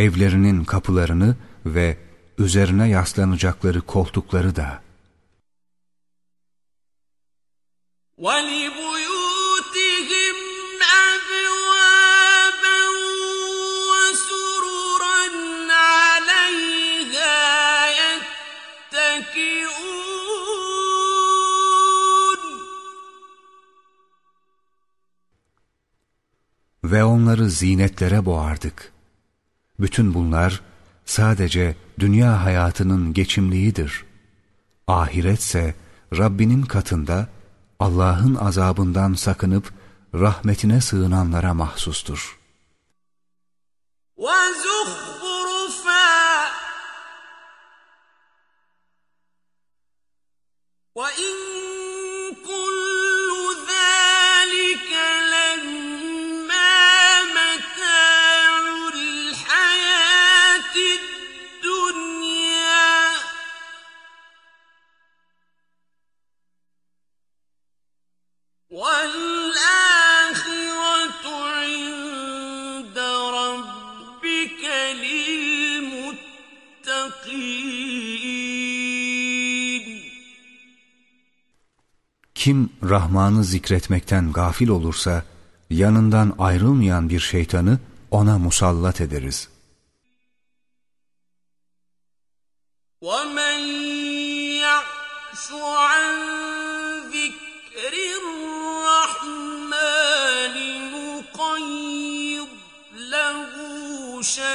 Evlerinin kapılarını ve üzerine yaslanacakları koltukları da. Ve onları zinetlere boğardık. Bütün bunlar sadece dünya hayatının geçimliğidir. Ahiretse Rabbinin katında Allah'ın azabından sakınıp rahmetine sığınanlara mahsustur. وَإِنَّ Rahman'ı zikretmekten gafil olursa, yanından ayrılmayan bir şeytanı ona musallat ederiz. وَمَنْ يَعْشُ عَنْ ذِكْرِ الرَّحْمَنِ نُقَيِّضْ لَهُ شَيْطَانًا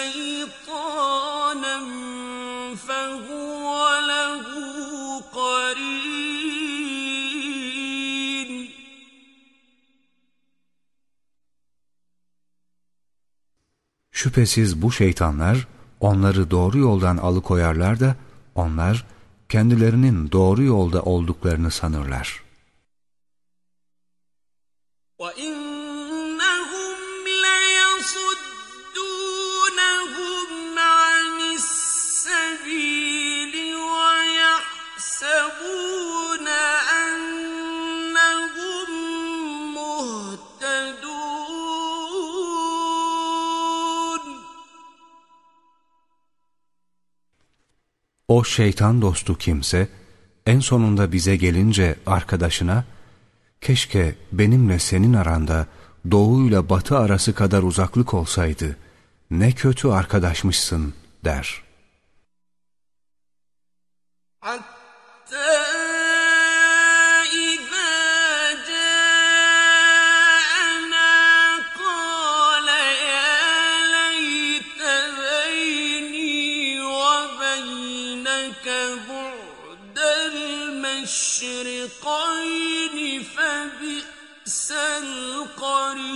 Şüphesiz bu şeytanlar onları doğru yoldan alıkoyarlar da onlar kendilerinin doğru yolda olduklarını sanırlar. O şeytan dostu kimse en sonunda bize gelince arkadaşına keşke benimle senin aranda doğuyla batı arası kadar uzaklık olsaydı ne kötü arkadaşmışsın der. Hatta المشرقين فبئس القرين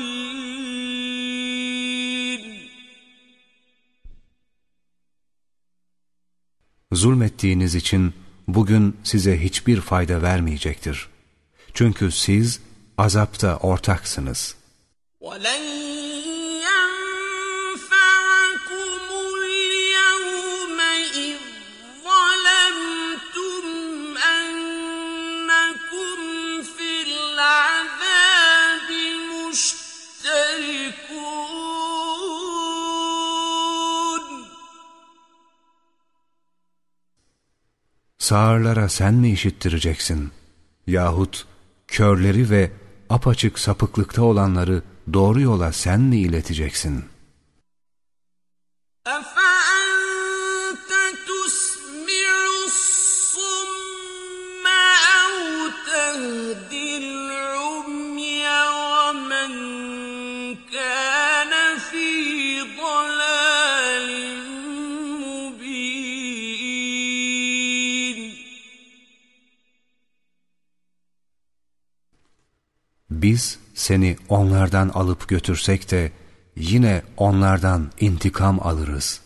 Zulmettiğiniz için bugün size hiçbir fayda vermeyecektir. Çünkü siz azapta ortaksınız. وَلَنْ sağırlara sen mi işittireceksin? Yahut körleri ve apaçık sapıklıkta olanları doğru yola sen mi ileteceksin? Efendim? Biz seni onlardan alıp götürsek de yine onlardan intikam alırız.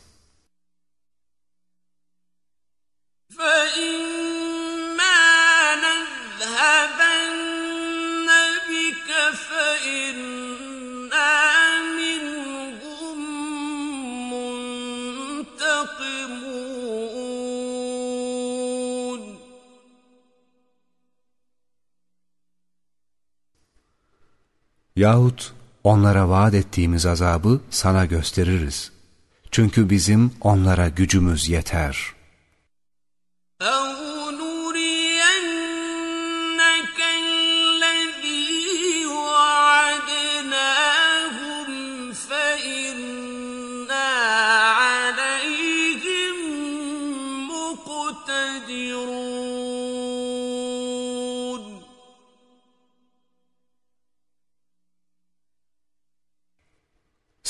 Yahut onlara vaat ettiğimiz azabı sana gösteririz. Çünkü bizim onlara gücümüz yeter. أو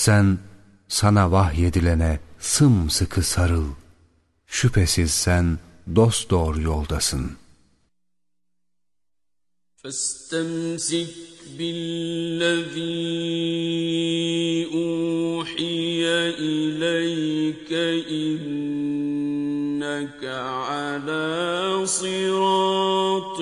Sen sana vahyedilene sımsıkı sarıl. Şüphesiz sen dosdoğru yoldasın. فاستمسك بالذي أوحي إليك إنك على صراط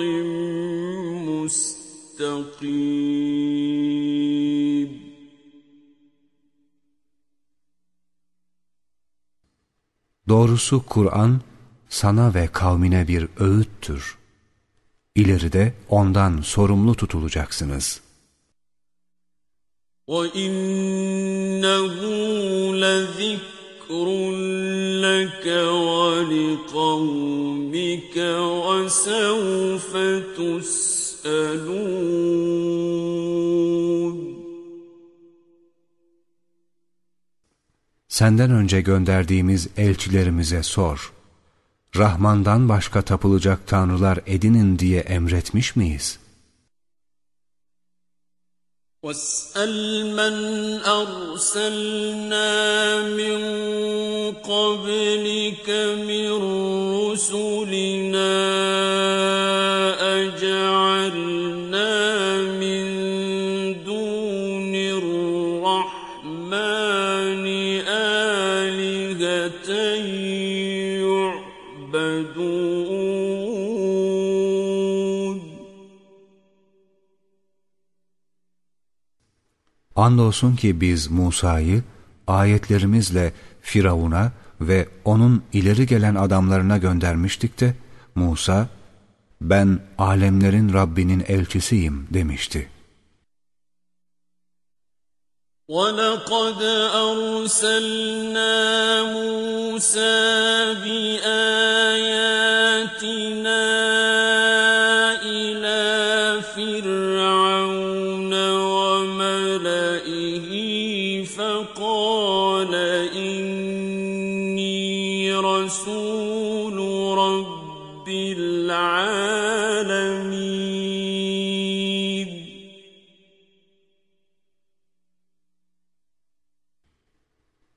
Doğrusu Kur'an sana ve kavmine bir öğüttür. İleride ondan sorumlu tutulacaksınız. وإنه لذكر لك ولقومك وسوف تسألون Senden önce gönderdiğimiz elçilerimize sor. Rahman'dan başka tapılacak tanrılar edinin diye emretmiş miyiz? واسأل من أرسلنا من قبلك من رسلنا Andolsun ki biz Musa'yı ayetlerimizle Firavun'a ve onun ileri gelen adamlarına göndermiştik de Musa, ben alemlerin Rabbinin elçisiyim demişti. ولقد أرسلنا موسى بآياتنا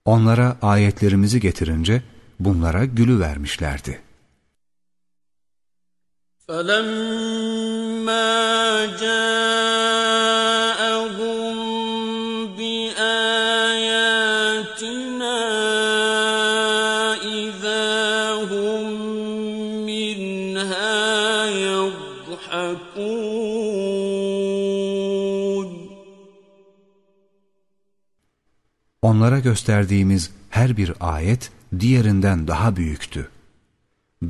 Onlara ayetlerimizi getirince bunlara gülü vermişlerdi. فلما جاءهم Onlara gösterdiğimiz her bir ayet diğerinden daha büyüktü.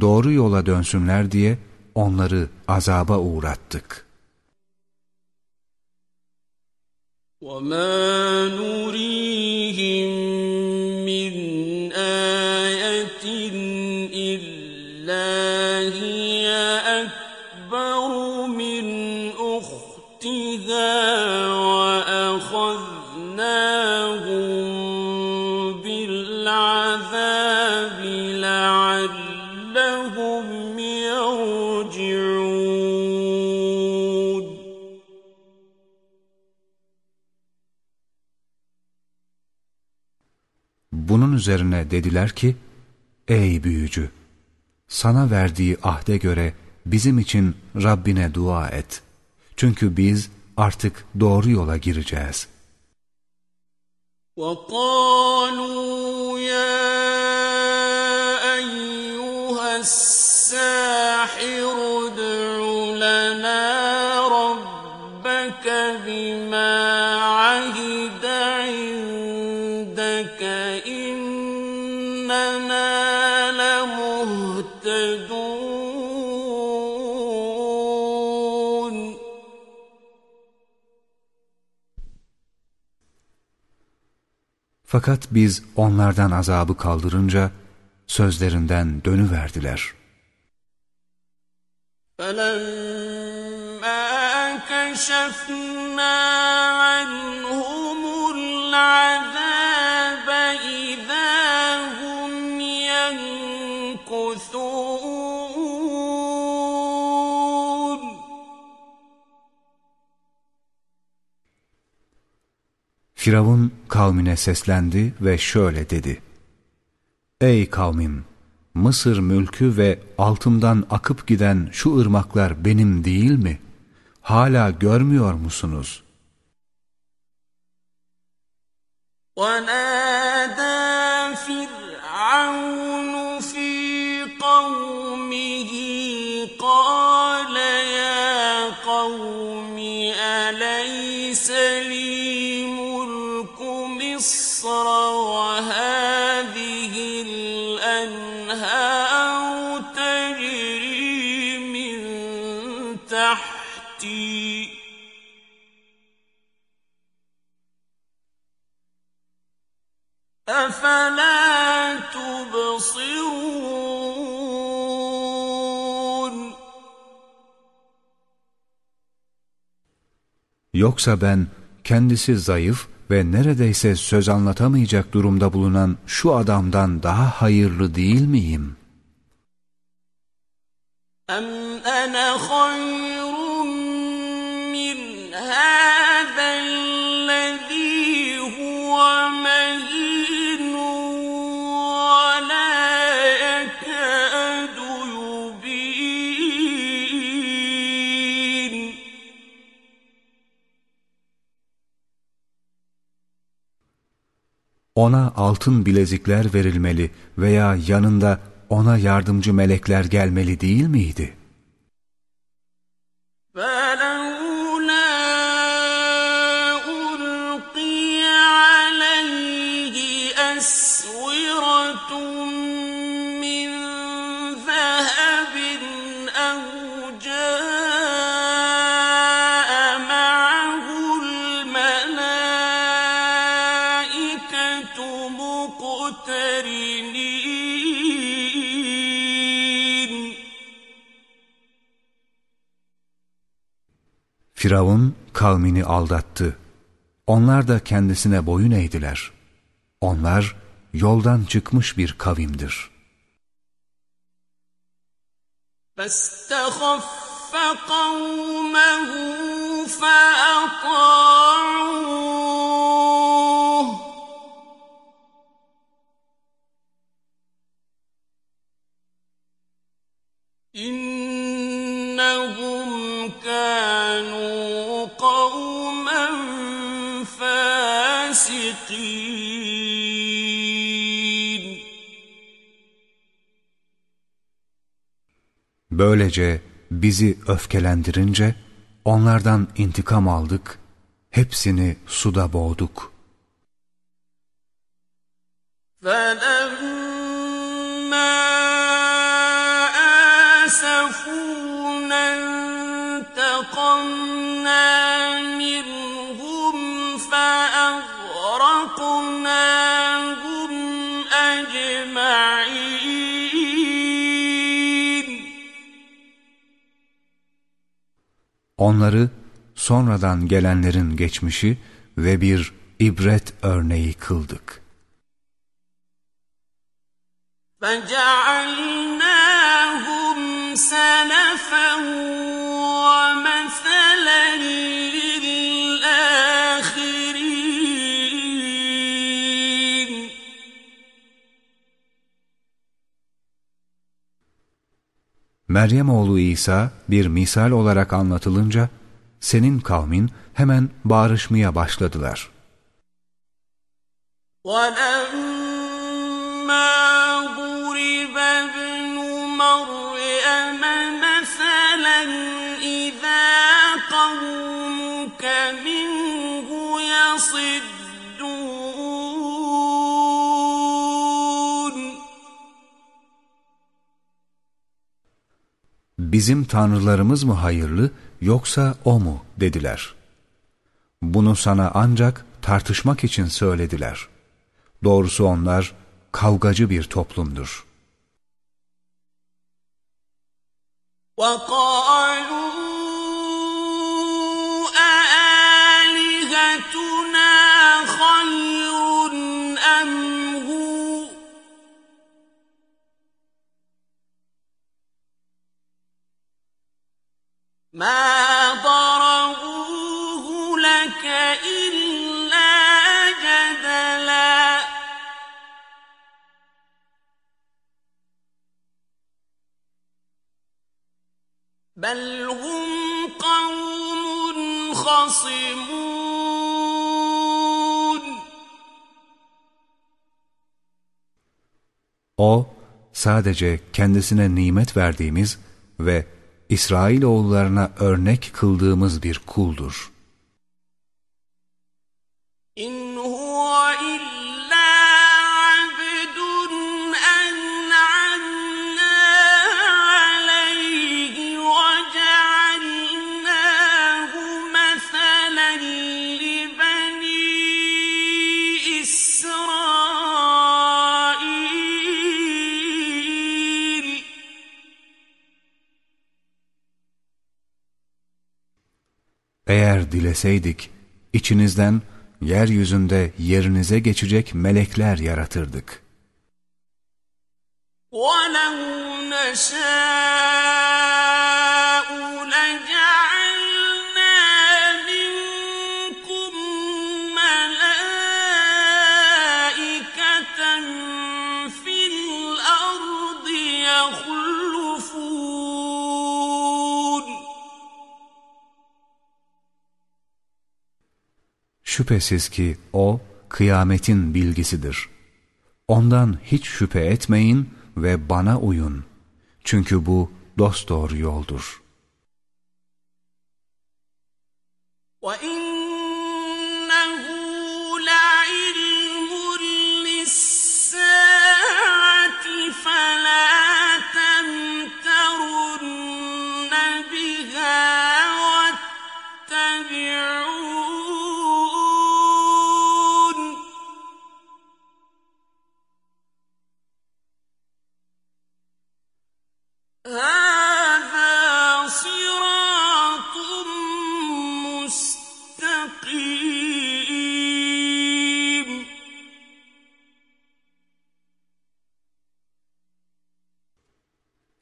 Doğru yola dönsünler diye onları azaba uğrattık. وما نريهم من üzerine dediler ki, Ey büyücü! Sana verdiği ahde göre bizim için Rabbine dua et. Çünkü biz artık doğru yola gireceğiz. وَقَالُوا يَا أَيُّهَا السَّاحِرُ ادْعُ Fakat biz onlardan azabı kaldırınca sözlerinden dönüverdiler. فَلَمَّا كَشَفْنَا عَنْهُمُ الْعَذَابَ Firavun kavmine seslendi ve şöyle dedi. Ey kavmim! Mısır mülkü ve altımdan akıp giden şu ırmaklar benim değil mi? Hala görmüyor musunuz? ونادى فرعون في قومه قال يا قوم أليس مصر وهذه الأنهار تجري من تحتي. أفلا تبصرون؟ Yoksa ben kendisi zayıf ve neredeyse söz anlatamayacak durumda bulunan şu adamdan daha hayırlı değil miyim? أم أنا Ona altın bilezikler verilmeli veya yanında ona yardımcı melekler gelmeli değil miydi? Firavun kavmini aldattı. Onlar da kendisine boyun eğdiler. Onlar yoldan çıkmış bir kavimdir. فاستخف قومه فأطاعوه إنهم فاسقين Böylece bizi öfkelendirince onlardan intikam aldık, hepsini suda boğduk. فلما آسفونا انتقمنا Onları sonradan gelenlerin geçmişi ve bir ibret örneği kıldık. فَجَعَلْنَاهُمْ سَلَفًا Meryem oğlu İsa bir misal olarak anlatılınca senin kavmin hemen bağrışmaya başladılar. وَلَمَّا ضُرِبَ ابْنُ مَرْيَمَ مَثَلًا إِذَا قَوْمُكَ مِنْهُ يَصِدُّونَ Bizim tanrılarımız mı hayırlı yoksa o mu dediler. Bunu sana ancak tartışmak için söylediler. Doğrusu onlar kavgacı bir toplumdur. وقالوا ما ضربوه لك إلا جدلا بل هم قوم خصمون O sadece kendisine nimet verdiğimiz ve İsrailoğullarına örnek kıldığımız bir kuldur. İn huve illa dileseydik, içinizden yeryüzünde yerinize geçecek melekler yaratırdık. ولو نشاء Şüphesiz ki O, kıyametin bilgisidir. Ondan hiç şüphe etmeyin ve bana uyun. Çünkü bu dosdoğru yoldur. وإنه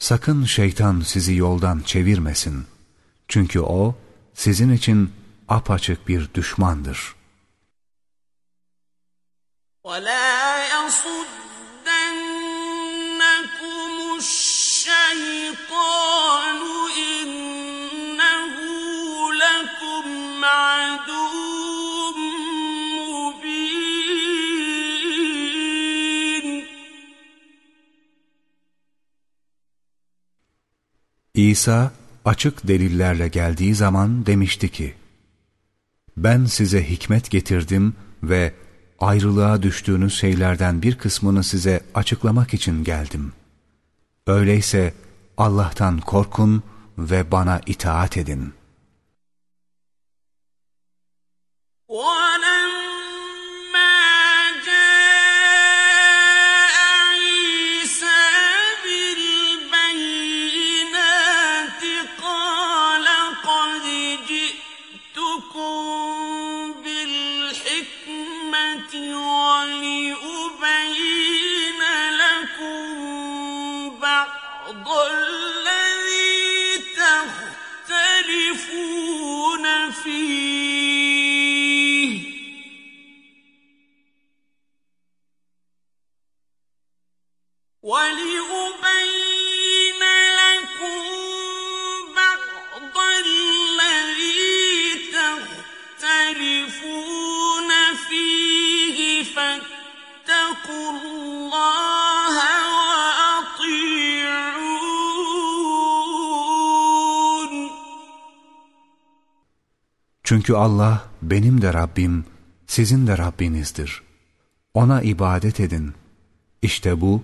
Sakın şeytan sizi yoldan çevirmesin. Çünkü o, sizin için apaçık bir düşmandır. ولا يصدنكم İsa açık delillerle geldiği zaman demişti ki, Ben size hikmet getirdim ve ayrılığa düştüğünüz şeylerden bir kısmını size açıklamak için geldim. Öyleyse Allah'tan korkun ve bana itaat edin. ولما Çünkü Allah benim de Rabbim, sizin de Rabbinizdir. Ona ibadet edin. İşte bu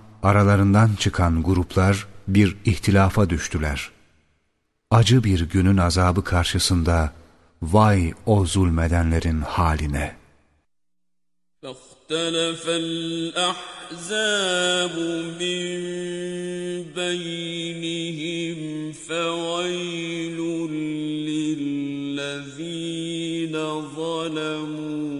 aralarından çıkan gruplar bir ihtilafa düştüler. Acı bir günün azabı karşısında vay o zulmedenlerin haline. فاختلف الأحزاب من بينهم فويل للذين ظلموا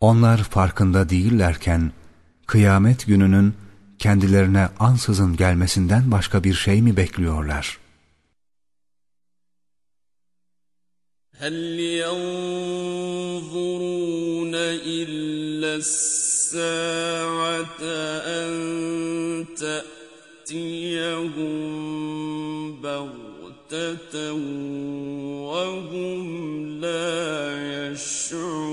Onlar farkında değillerken kıyamet gününün kendilerine ansızın gelmesinden başka bir şey mi bekliyorlar? هل ينظرون إلا الساعة أن تأتيهم بغتة وهم لا يشعرون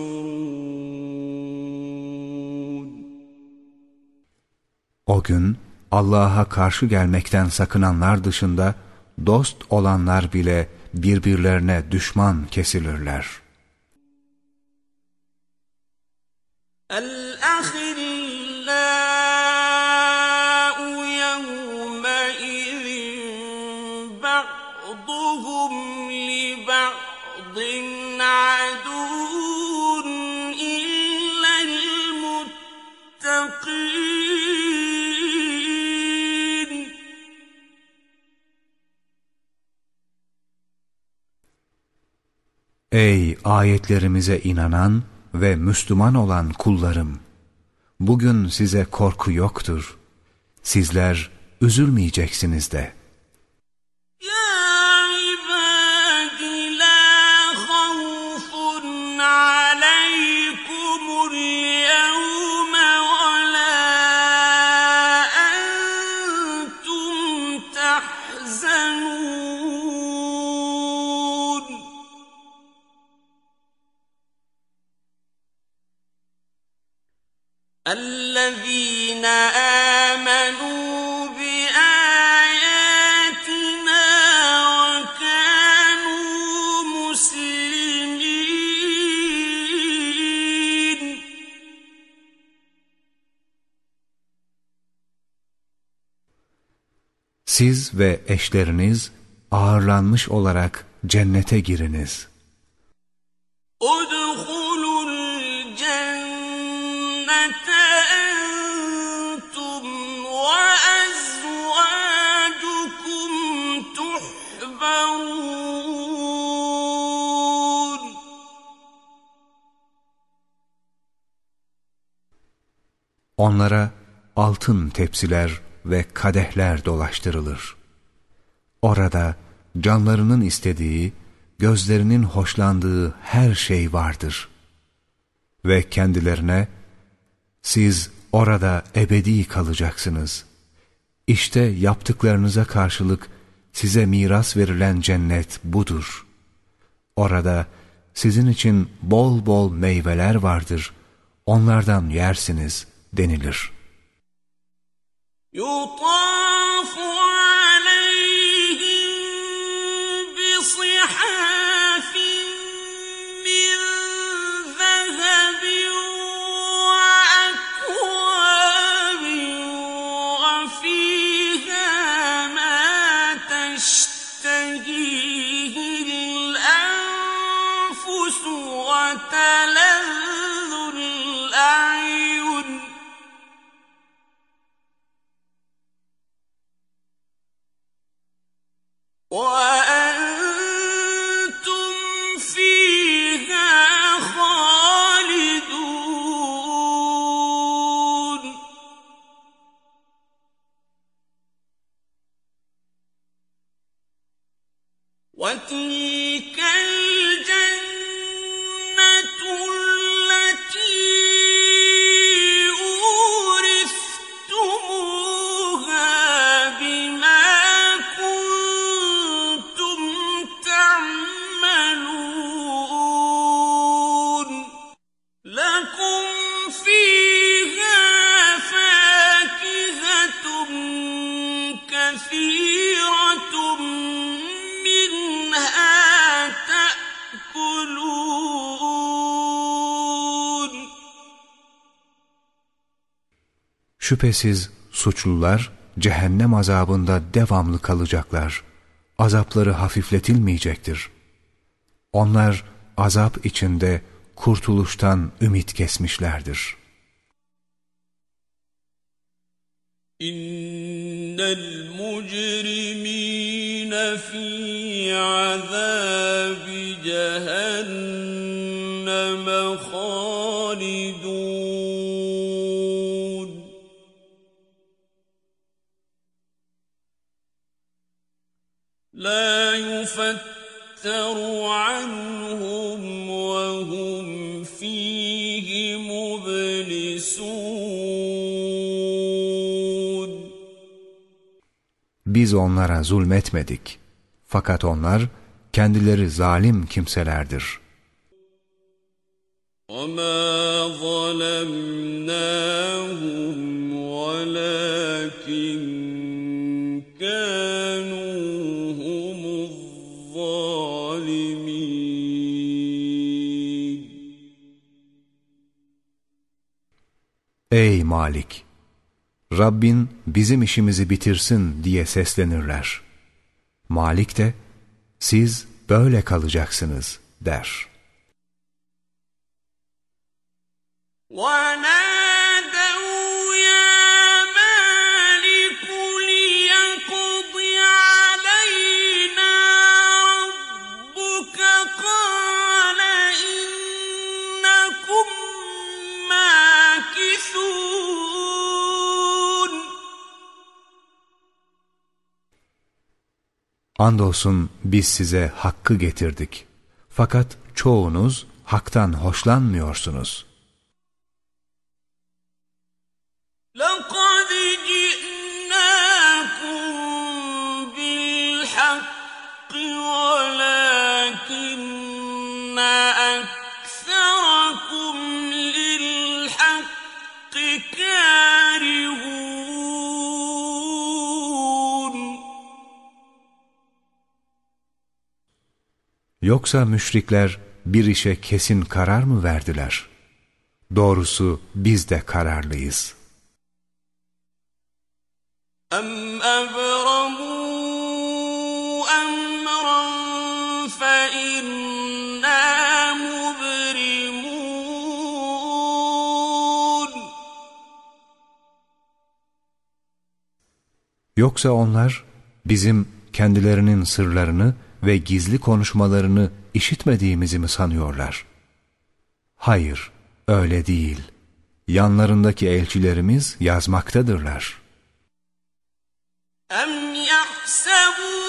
gün Allah'a karşı gelmekten sakınanlar dışında dost olanlar bile birbirlerine düşman kesilirler. Ey ayetlerimize inanan ve Müslüman olan kullarım! Bugün size korku yoktur. Sizler üzülmeyeceksiniz de. siz ve eşleriniz ağırlanmış olarak cennete giriniz. Udhul Onlara altın tepsiler ve kadehler dolaştırılır. Orada canlarının istediği, gözlerinin hoşlandığı her şey vardır. Ve kendilerine, siz orada ebedi kalacaksınız. İşte yaptıklarınıza karşılık size miras verilen cennet budur. Orada sizin için bol bol meyveler vardır. Onlardan yersiniz denilir. يطاف What? Şüphesiz suçlular cehennem azabında devamlı kalacaklar. Azapları hafifletilmeyecektir. Onlar azap içinde kurtuluştan ümit kesmişlerdir. İnnel mujrimine fi azabi cehennem لا يفتر عنهم وهم فيه مبلسون Biz onlara zulmetmedik. Fakat onlar kendileri zalim kimselerdir. وما ظلمناهم ولكن Ey Malik! Rabbin bizim işimizi bitirsin diye seslenirler. Malik de siz böyle kalacaksınız der. ونادوا Andolsun biz size hakkı getirdik. Fakat çoğunuz haktan hoşlanmıyorsunuz. Yoksa müşrikler bir işe kesin karar mı verdiler? Doğrusu biz de kararlıyız. أم أبرموا أمرا فإنا مبرمون Yoksa onlar bizim kendilerinin sırlarını ve gizli konuşmalarını işitmediğimizi mi sanıyorlar? Hayır, öyle değil. Yanlarındaki elçilerimiz yazmaktadırlar. أم يحسبون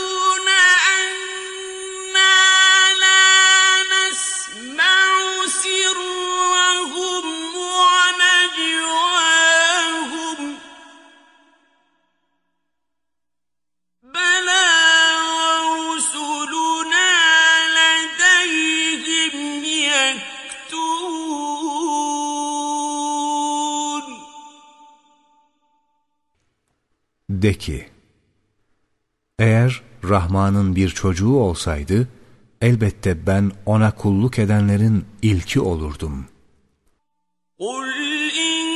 De ki, eğer Rahman'ın bir çocuğu olsaydı, elbette ben ona kulluk edenlerin ilki olurdum. قل إن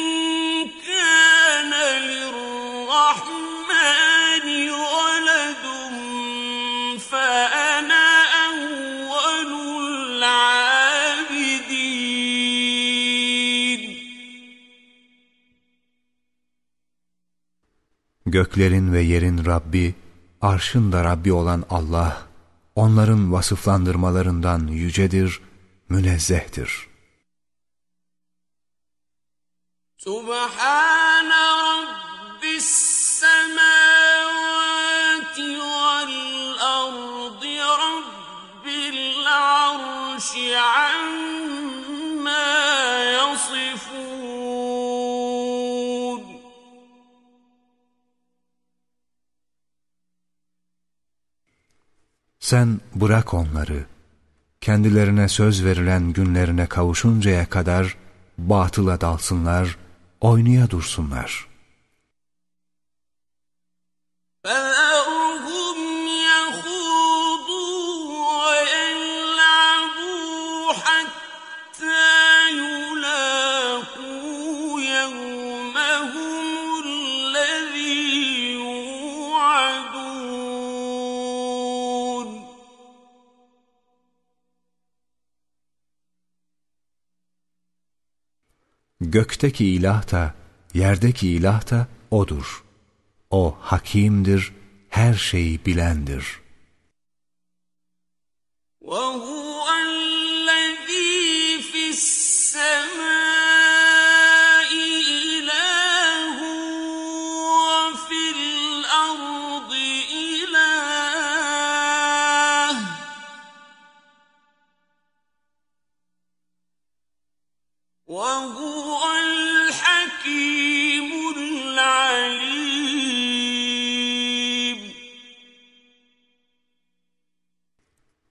كان للرحمن Göklerin ve yerin Rabbi, arşın da Rabbi olan Allah, onların vasıflandırmalarından yücedir, münezzehtir. Subhane Rabbis semavati vel ardi Rabbil arşi Sen bırak onları, kendilerine söz verilen günlerine kavuşuncaya kadar batıla dalsınlar, oynaya dursunlar. Gökteki ilah da, yerdeki ilah da O'dur. O hakimdir, her şeyi bilendir. وَهُوَ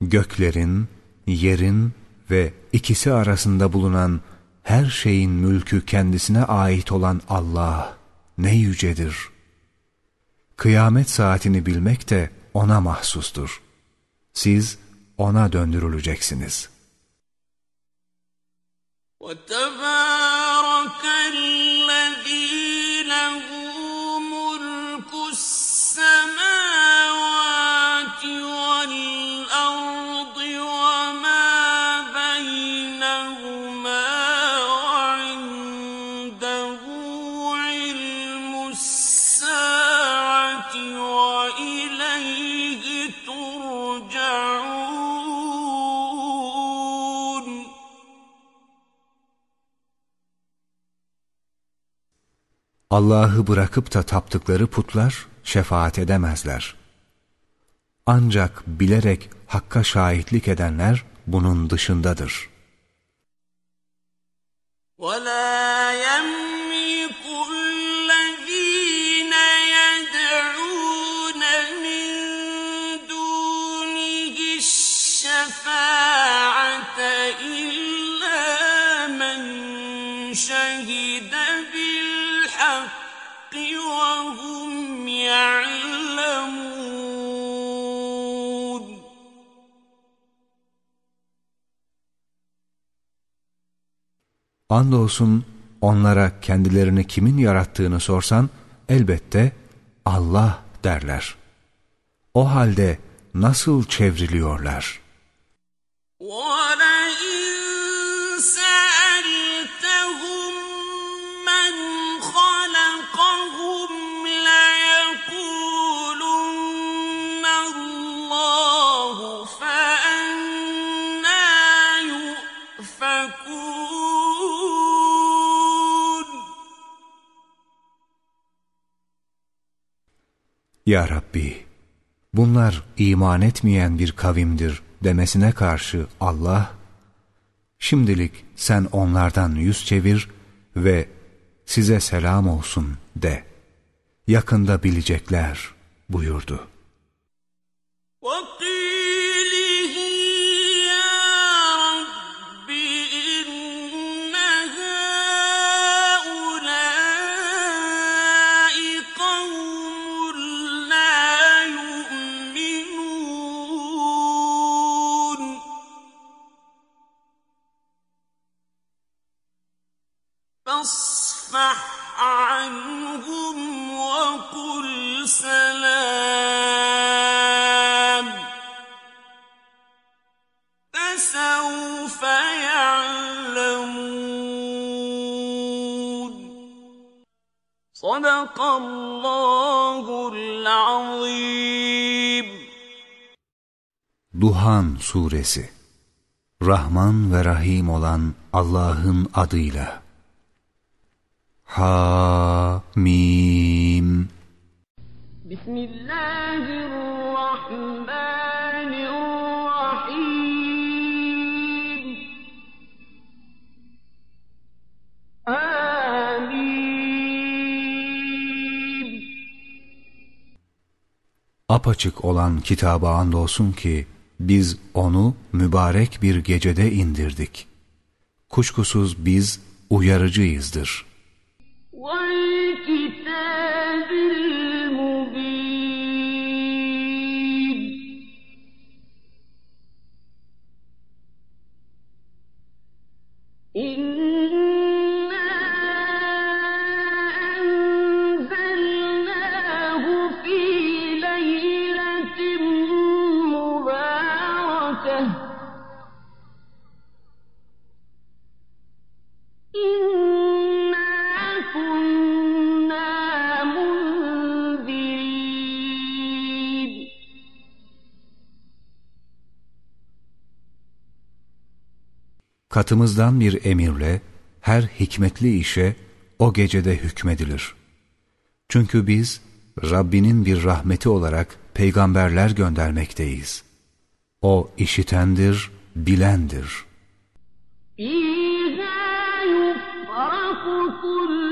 göklerin, yerin ve ikisi arasında bulunan her şeyin mülkü kendisine ait olan Allah ne yücedir. Kıyamet saatini bilmek de O'na mahsustur. Siz O'na döndürüleceksiniz. وَتَبَارَكَ Allah'ı bırakıp da taptıkları putlar şefaat edemezler. Ancak bilerek Hakk'a şahitlik edenler bunun dışındadır. وَلَا Andolsun onlara kendilerini kimin yarattığını sorsan elbette Allah derler. O halde nasıl çevriliyorlar? Ya Rabbi, bunlar iman etmeyen bir kavimdir demesine karşı Allah, şimdilik sen onlardan yüz çevir ve size selam olsun de. Yakında bilecekler buyurdu. Suresi. Rahman ve Rahim olan Allah'ın adıyla. Ha Mim Bismillahirrahmanirrahim. Amin. Apaçık olan kitaba andolsun ki biz onu mübarek bir gecede indirdik. Kuşkusuz biz uyarıcıyızdır. katımızdan bir emirle her hikmetli işe o gecede hükmedilir. Çünkü biz Rabbinin bir rahmeti olarak peygamberler göndermekteyiz. O işitendir, bilendir. İzâ yufraku kullu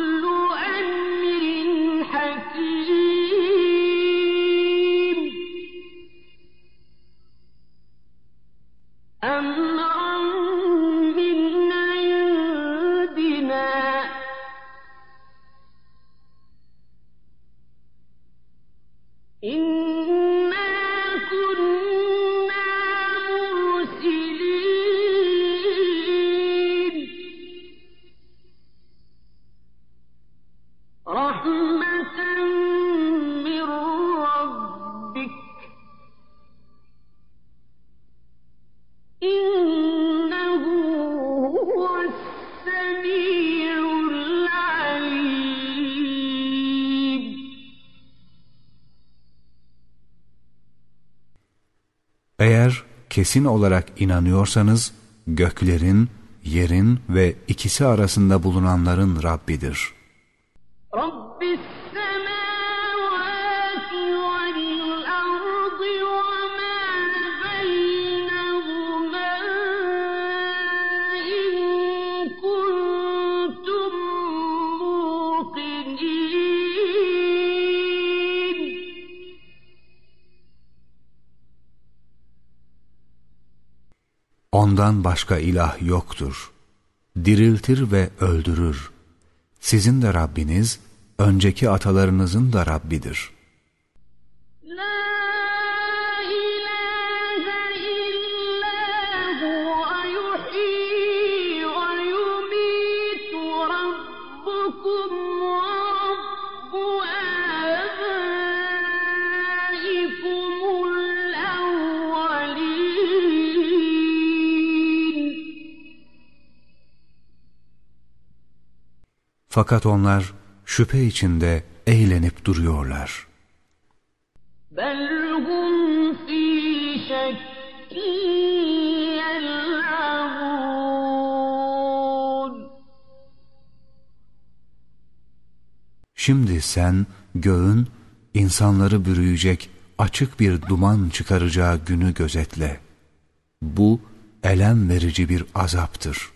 Eğer kesin olarak inanıyorsanız göklerin, yerin ve ikisi arasında bulunanların Rabbidir. Ondan başka ilah yoktur. Diriltir ve öldürür. Sizin de Rabbiniz, önceki atalarınızın da Rabbidir. Fakat onlar şüphe içinde eğlenip duruyorlar. Şimdi sen göğün insanları bürüyecek açık bir duman çıkaracağı günü gözetle. Bu elem verici bir azaptır.''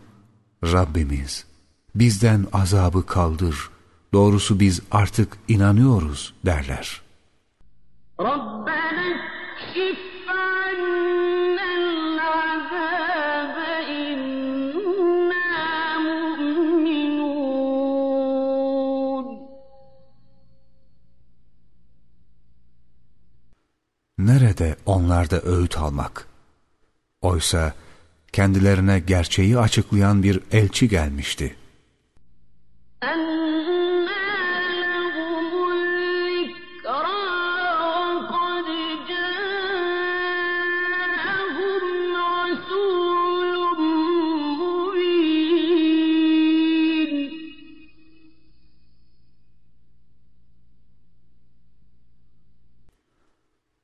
Rabbimiz bizden azabı kaldır, doğrusu biz artık inanıyoruz derler. Rabbena Nerede onlarda öğüt almak? Oysa kendilerine gerçeği açıklayan bir elçi gelmişti.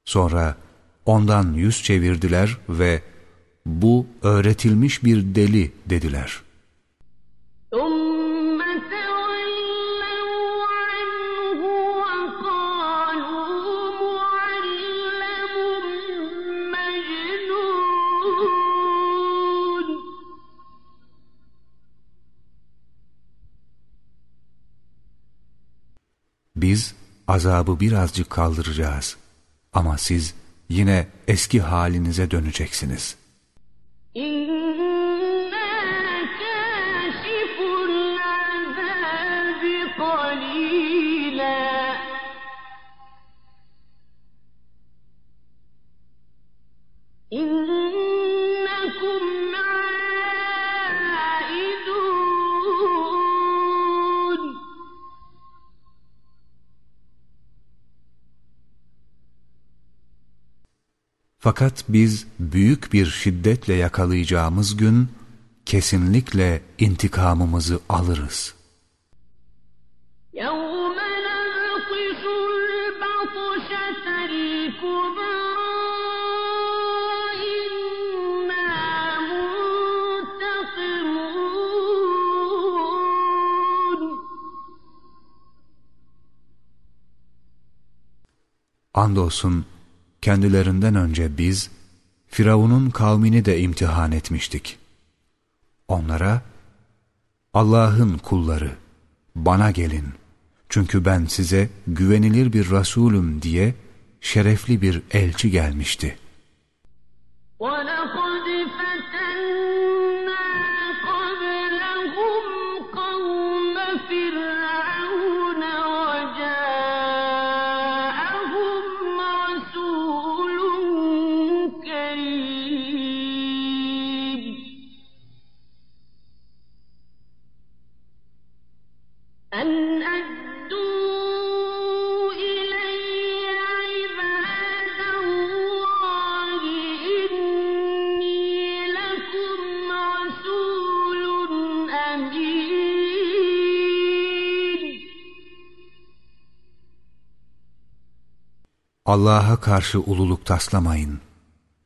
Sonra ondan yüz çevirdiler ve bu öğretilmiş bir deli dediler. Biz azabı birazcık kaldıracağız. Ama siz yine eski halinize döneceksiniz. Fakat biz büyük bir şiddetle yakalayacağımız gün kesinlikle intikamımızı alırız. Andolsun kendilerinden önce biz Firavun'un kavmini de imtihan etmiştik. Onlara Allah'ın kulları bana gelin çünkü ben size güvenilir bir Resulüm diye şerefli bir elçi gelmişti.'' Allah'a karşı ululuk taslamayın.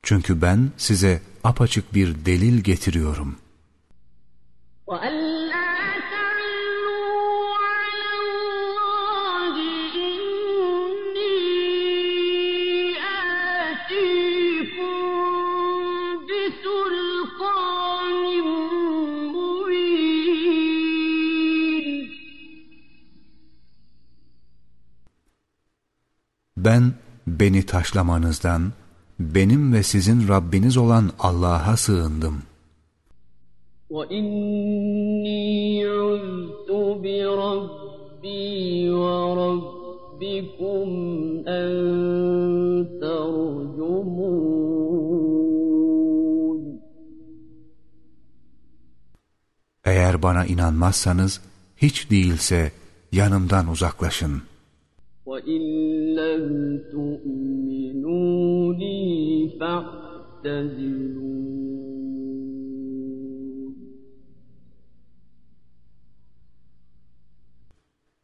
Çünkü ben size apaçık bir delil getiriyorum. taşlamanızdan, benim ve sizin Rabbiniz olan Allah'a sığındım. وَإِنِّي عُذْتُ بِرَبِّي وَرَبِّكُمْ أَن Eğer bana inanmazsanız, hiç değilse yanımdan uzaklaşın.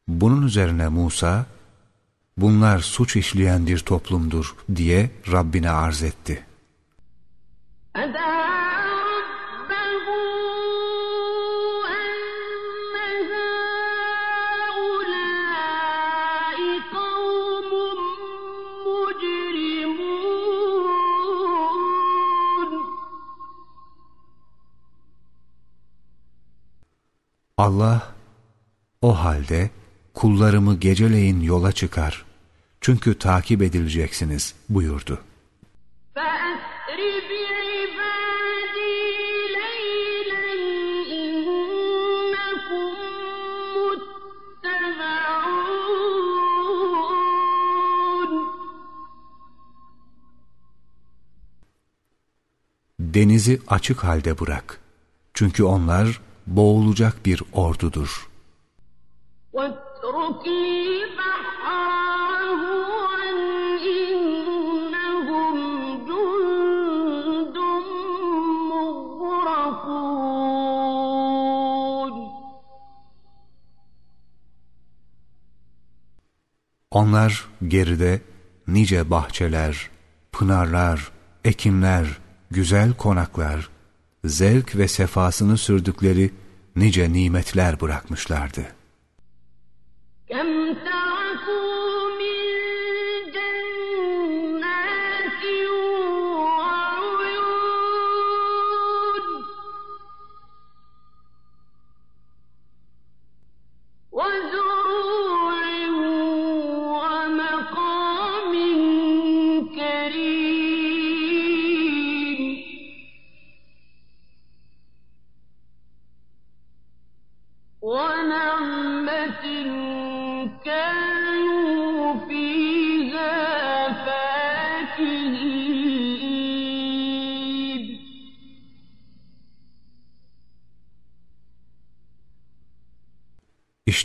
Bunun üzerine Musa, bunlar suç işleyen bir toplumdur diye Rabbine arz etti. Allah o halde kullarımı geceleyin yola çıkar. Çünkü takip edileceksiniz buyurdu. denizi açık halde bırak. Çünkü onlar boğulacak bir ordudur. Onlar geride nice bahçeler, pınarlar, ekimler, güzel konaklar, zevk ve sefasını sürdükleri nice nimetler bırakmışlardı.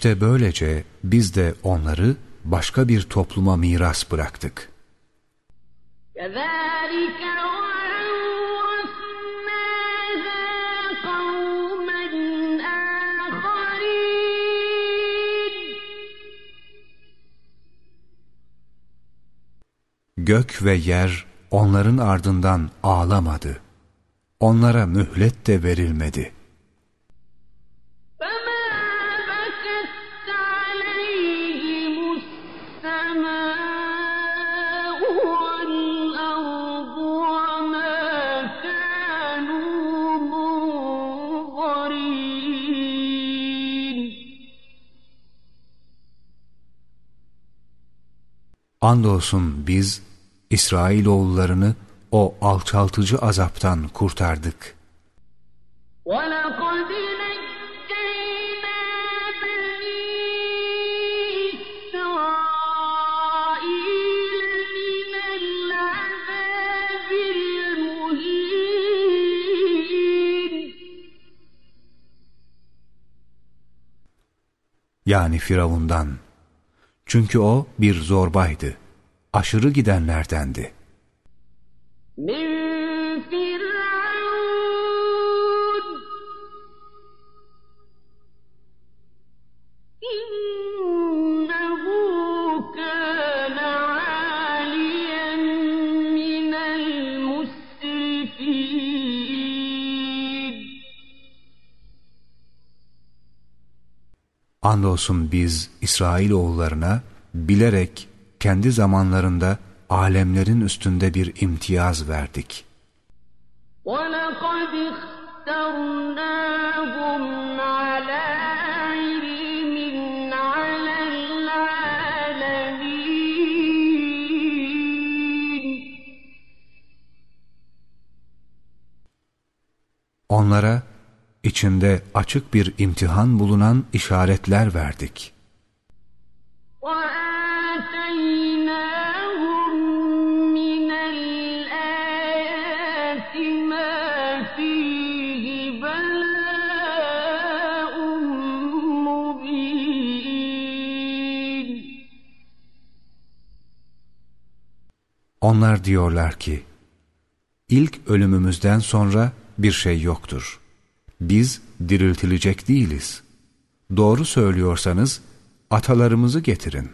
İşte böylece biz de onları başka bir topluma miras bıraktık. كذلك وأورثناها قوما آخرين Gök ve yer onların ardından ağlamadı. Onlara mühlet de verilmedi. Andolsun biz İsrailoğullarını o alçaltıcı azaptan kurtardık. ولقد نجينا بني إسرائيل من العذاب المهين Yani Firavundan. Çünkü o bir zorbaydı. aşırı gidenlerdendi. Andolsun biz İsrail oğullarına bilerek kendi zamanlarında alemlerin üstünde bir imtiyaz verdik. ولقد اخترناهم على علم على العالمين Onlara içinde açık bir imtihan bulunan işaretler verdik. Onlar diyorlar ki, ilk ölümümüzden sonra bir şey yoktur. Biz diriltilecek değiliz. Doğru söylüyorsanız atalarımızı getirin.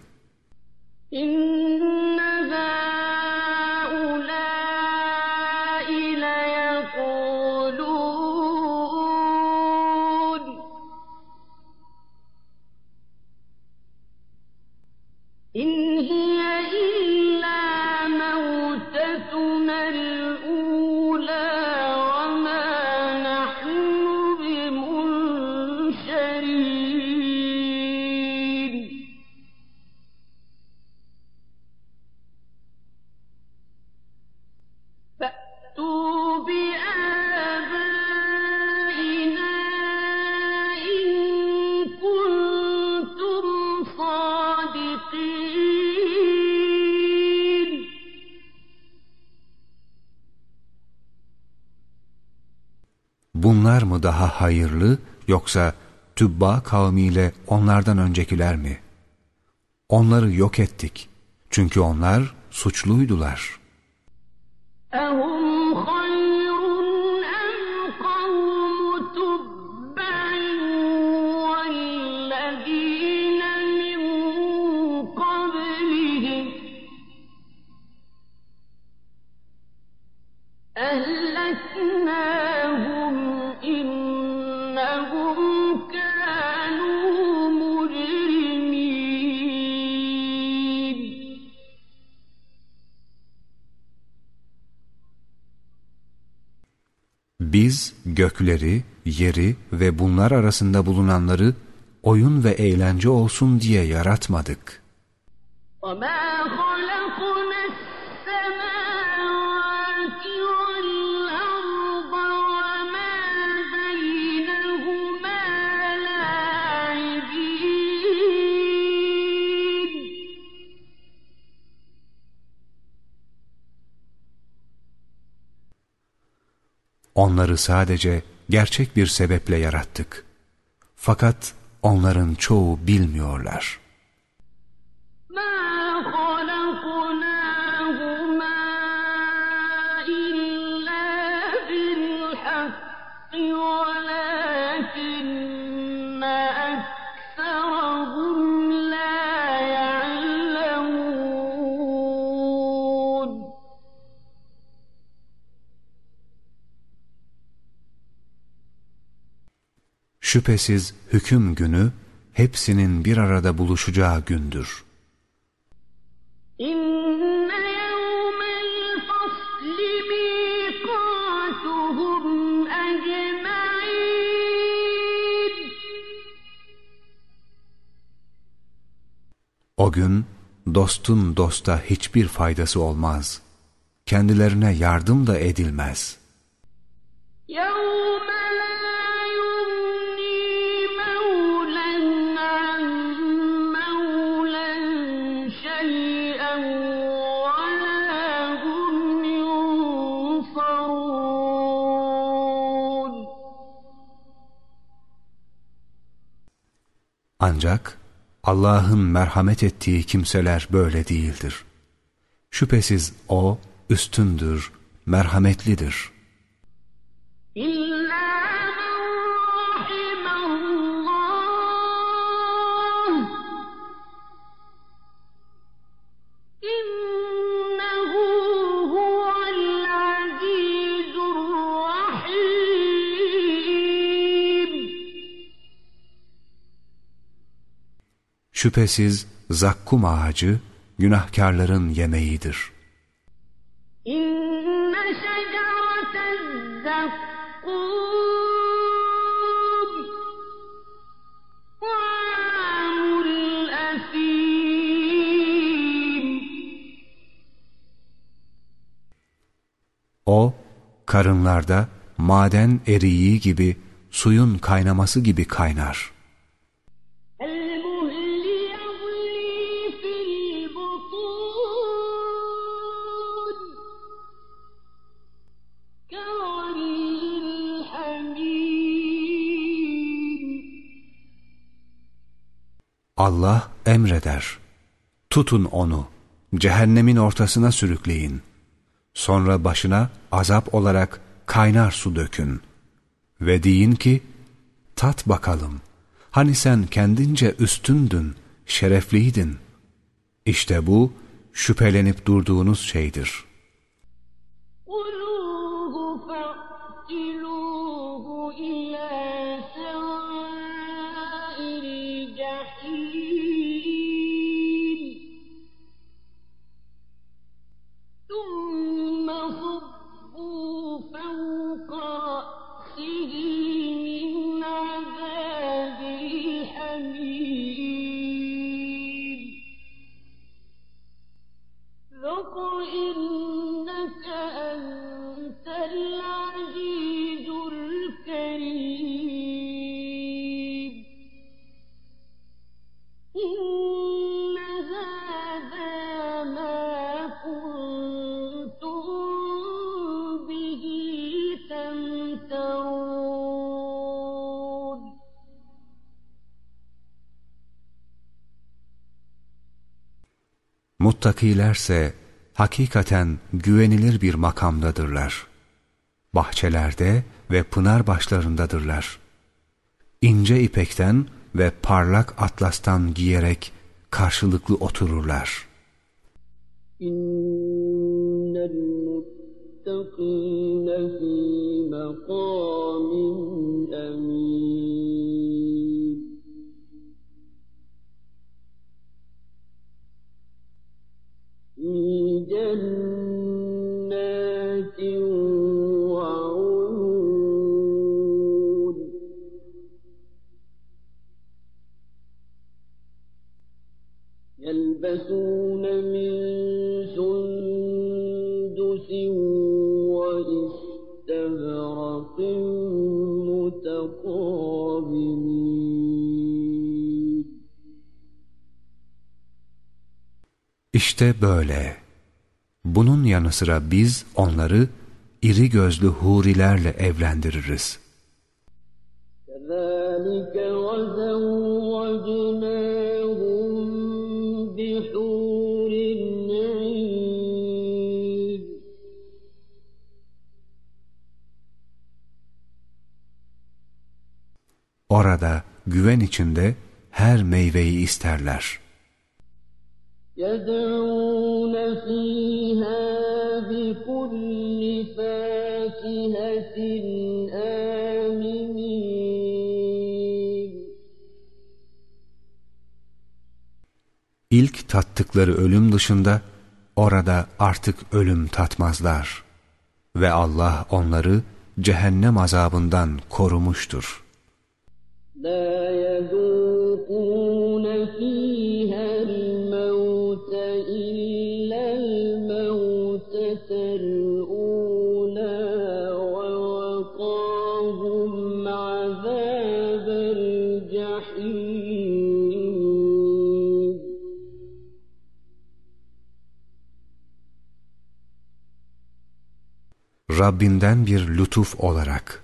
Hayırlı yoksa Tübba kavmiyle onlardan öncekiler mi? Onları yok ettik. Çünkü onlar suçluydular. gökleri, yeri ve bunlar arasında bulunanları oyun ve eğlence olsun diye yaratmadık. Onları sadece gerçek bir sebeple yarattık. Fakat onların çoğu bilmiyorlar. Şüphesiz hüküm günü hepsinin bir arada buluşacağı gündür. O gün dostun dosta hiçbir faydası olmaz. Kendilerine yardım da edilmez.'' Ancak Allah'ın merhamet ettiği kimseler böyle değildir. Şüphesiz O üstündür, merhametlidir. Şüphesiz zakkum ağacı günahkarların yemeğidir. İnne O, karınlarda maden eriği gibi, suyun kaynaması gibi kaynar.'' Allah emreder. Tutun onu, cehennemin ortasına sürükleyin. Sonra başına azap olarak kaynar su dökün. Ve deyin ki, tat bakalım. Hani sen kendince üstündün, şerefliydin. İşte bu, şüphelenip durduğunuz şeydir. Muttakilerse hakikaten güvenilir bir makamdadırlar. Bahçelerde ve pınar başlarındadırlar. İnce ipekten ve parlak atlastan giyerek karşılıklı otururlar. İşte böyle. Bunun yanı sıra biz onları iri gözlü hurilerle evlendiririz. Orada güven içinde her meyveyi isterler.'' İlk tattıkları ölüm dışında orada artık ölüm tatmazlar. Ve Allah onları cehennem azabından korumuştur. Rabbinden bir lütuf olarak.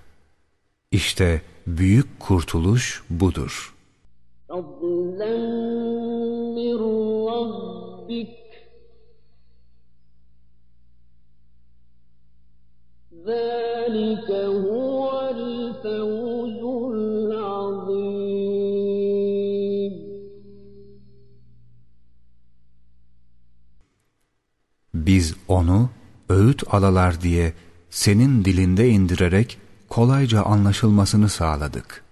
İşte büyük kurtuluş budur. فضلا من ربك ذلك هو الفوز العظيم Biz onu öğüt alalar diye senin dilinde indirerek kolayca anlaşılmasını sağladık.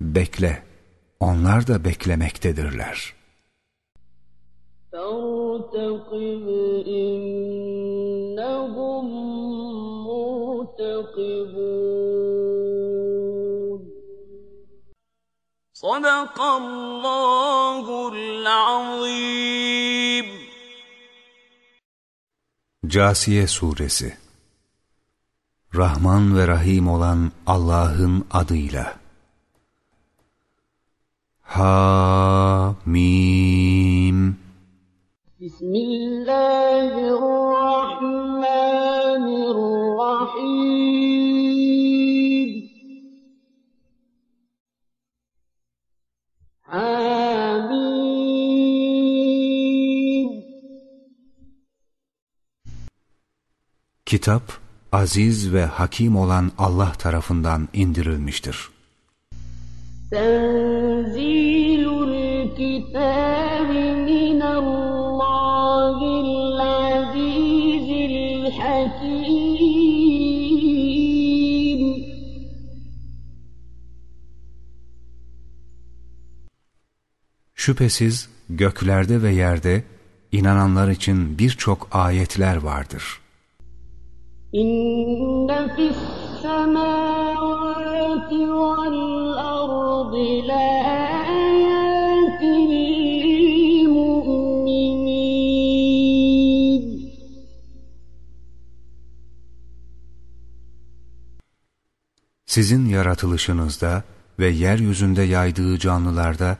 Bekle, onlar da beklemektedirler.'' Casiye Suresi. Rahman ve Rahim olan Allah'ın adıyla. Ha Kitap, aziz ve hakim olan Allah tarafından indirilmiştir. Tenzilul kitabi minallahil azizil hakim. Şüphesiz göklerde ve yerde inananlar için birçok ayetler vardır.'' إن في السماوات والأرض لآيات للمؤمنين Sizin yaratılışınızda ve yeryüzünde yaydığı canlılarda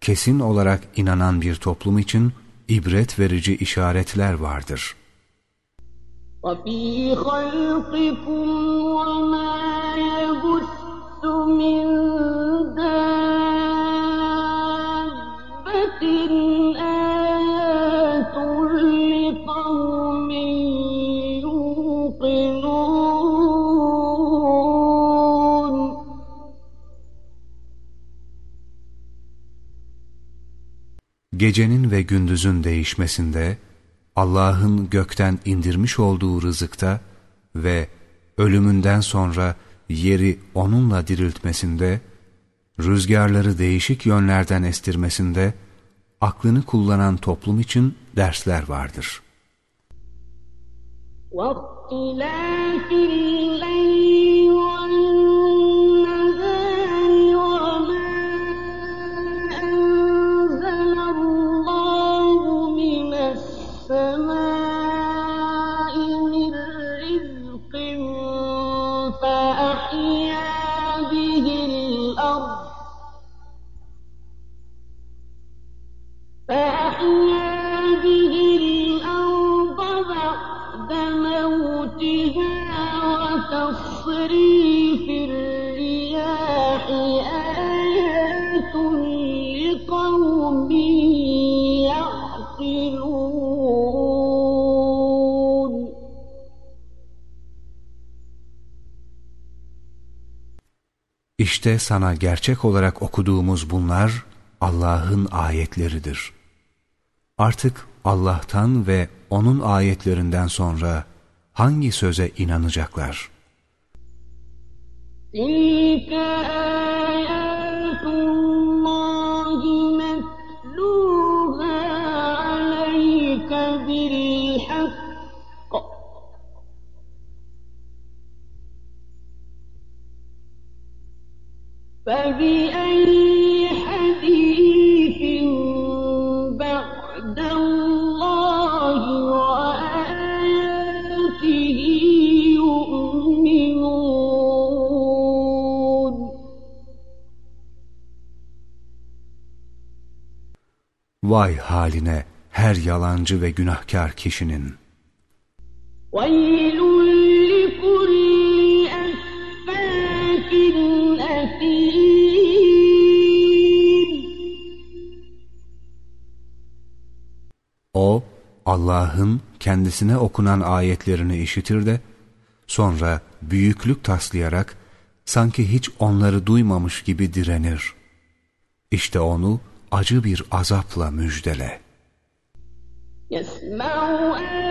kesin olarak inanan bir toplum için ibret verici işaretler vardır. وَفِي خَلْقِكُمْ وَمَا يَبُثُّ مِنْ gecenin ve gündüzün değişmesinde, Allah'ın gökten indirmiş olduğu rızıkta ve ölümünden sonra yeri onunla diriltmesinde, rüzgarları değişik yönlerden estirmesinde, aklını kullanan toplum için dersler vardır. وَاخْتِلَافِ İşte sana gerçek olarak okuduğumuz bunlar Allah'ın ayetleridir. Artık Allah'tan ve O'nun ayetlerinden sonra hangi söze inanacaklar? İlke Vay haline her yalancı ve günahkar kişinin. وَيْلٌ Allah'ın kendisine okunan ayetlerini işitir de, sonra büyüklük taslayarak sanki hiç onları duymamış gibi direnir. İşte onu acı bir azapla müjdele. يَسْمَعُ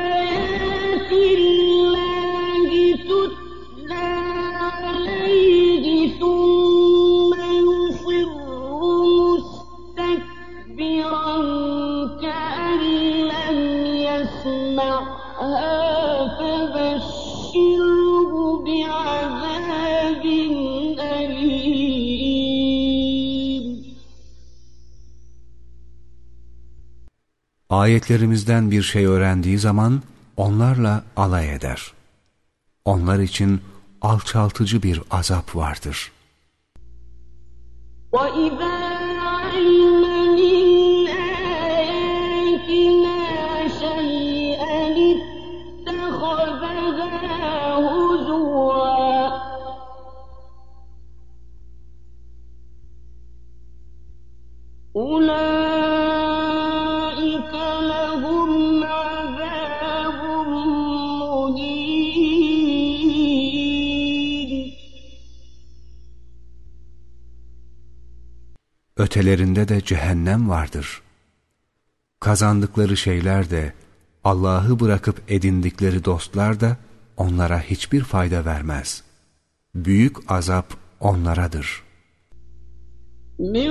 Ayetlerimizden bir şey öğrendiği zaman onlarla alay eder. Onlar için alçaltıcı bir azap vardır. وَإِذَا ötelerinde de cehennem vardır. Kazandıkları şeyler de, Allah'ı bırakıp edindikleri dostlar da onlara hiçbir fayda vermez. Büyük azap onlaradır. Min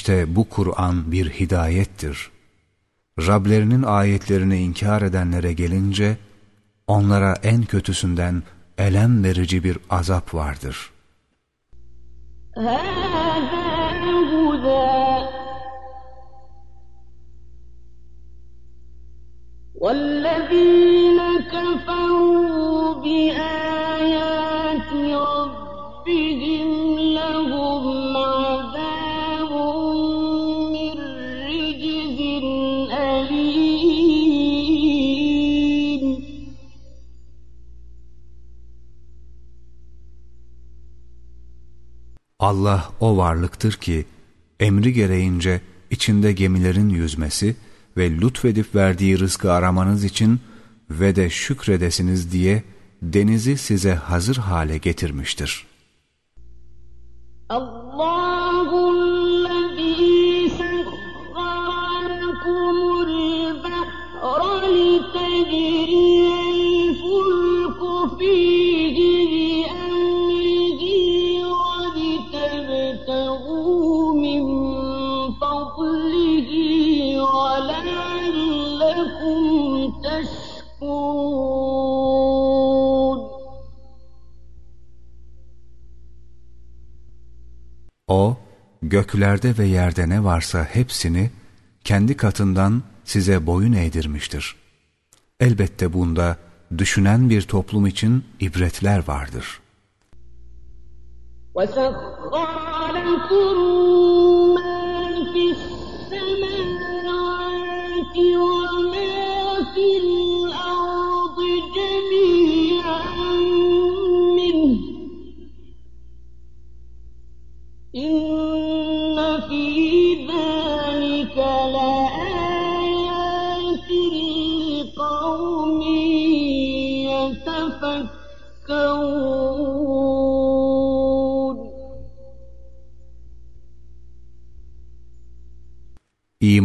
İşte bu Kur'an bir hidayettir. Rablerinin ayetlerini inkar edenlere gelince, onlara en kötüsünden elem verici bir azap vardır. وَالَّذِينَ كَفَرُوا بِآيَاتِ Allah o varlıktır ki emri gereğince içinde gemilerin yüzmesi ve lütfedip verdiği rızkı aramanız için ve de şükredesiniz diye denizi size hazır hale getirmiştir. Allahu'llezî göklerde ve yerde ne varsa hepsini kendi katından size boyun eğdirmiştir. Elbette bunda düşünen bir toplum için ibretler vardır. وَسَخَّرَ لَكُم مَّا فِي السَّمَاوَاتِ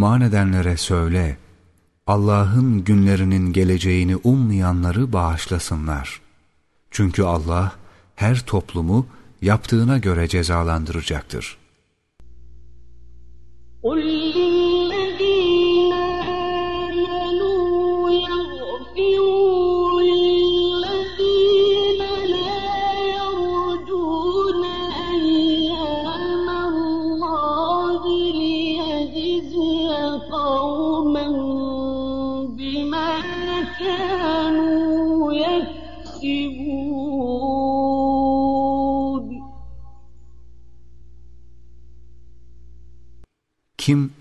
İman edenlere söyle, Allah'ın günlerinin geleceğini ummayanları bağışlasınlar. Çünkü Allah her toplumu yaptığına göre cezalandıracaktır. قُل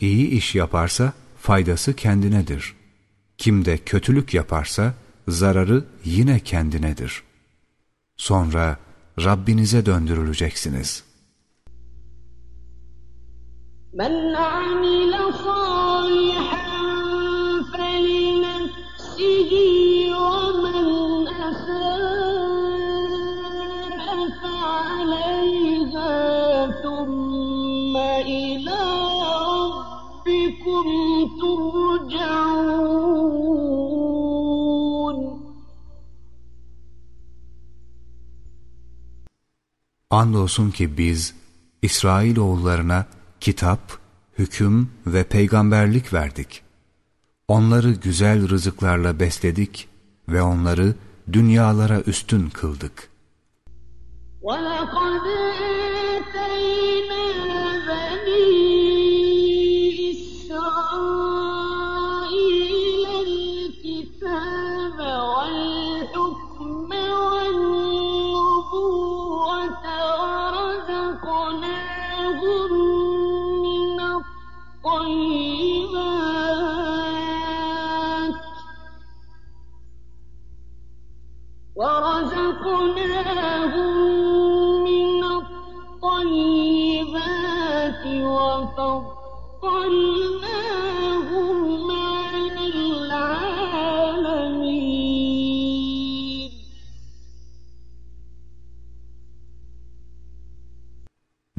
iyi iş yaparsa faydası kendinedir. Kim de kötülük yaparsa zararı yine kendinedir. Sonra Rabbinize döndürüleceksiniz. Men amile Andolsun ki biz İsrailoğullarına kitap, hüküm ve peygamberlik verdik. Onları güzel rızıklarla besledik ve onları dünyalara üstün kıldık. وَلَقَدْ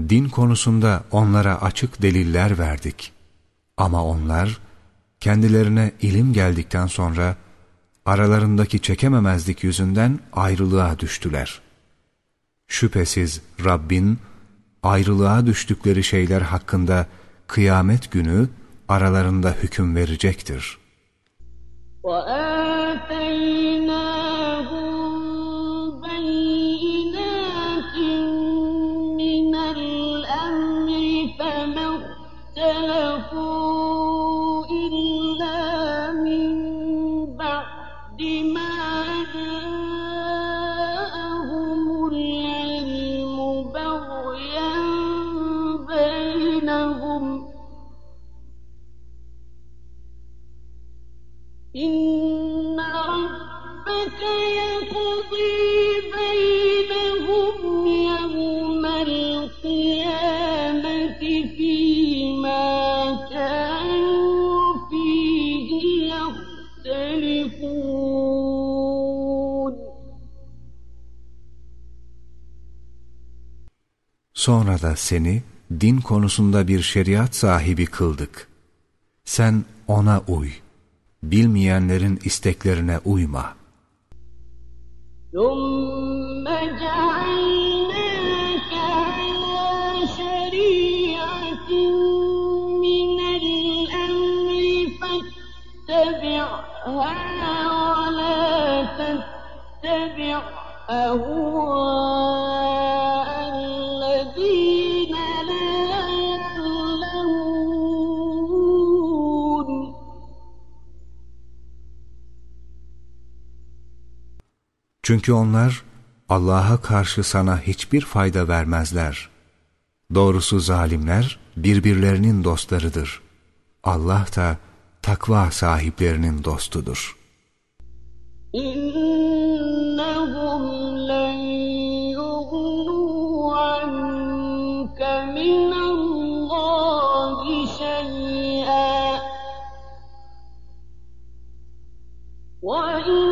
Din konusunda onlara açık deliller verdik. Ama onlar kendilerine ilim geldikten sonra aralarındaki çekememezlik yüzünden ayrılığa düştüler. Şüphesiz Rabbin ayrılığa düştükleri şeyler hakkında kıyamet günü aralarında hüküm verecektir. وآتيناهم Sonra da seni din konusunda bir şeriat sahibi kıldık. Sen ona uy. Bilmeyenlerin isteklerine uyma. ثم جعلناك على شريعة من الأمر فاتبعها ولا تتبع أهواء Çünkü onlar Allah'a karşı sana hiçbir fayda vermezler. Doğrusu zalimler birbirlerinin dostlarıdır. Allah da takva sahiplerinin dostudur. İnnehum len yughnu anke minallahi şey'en ve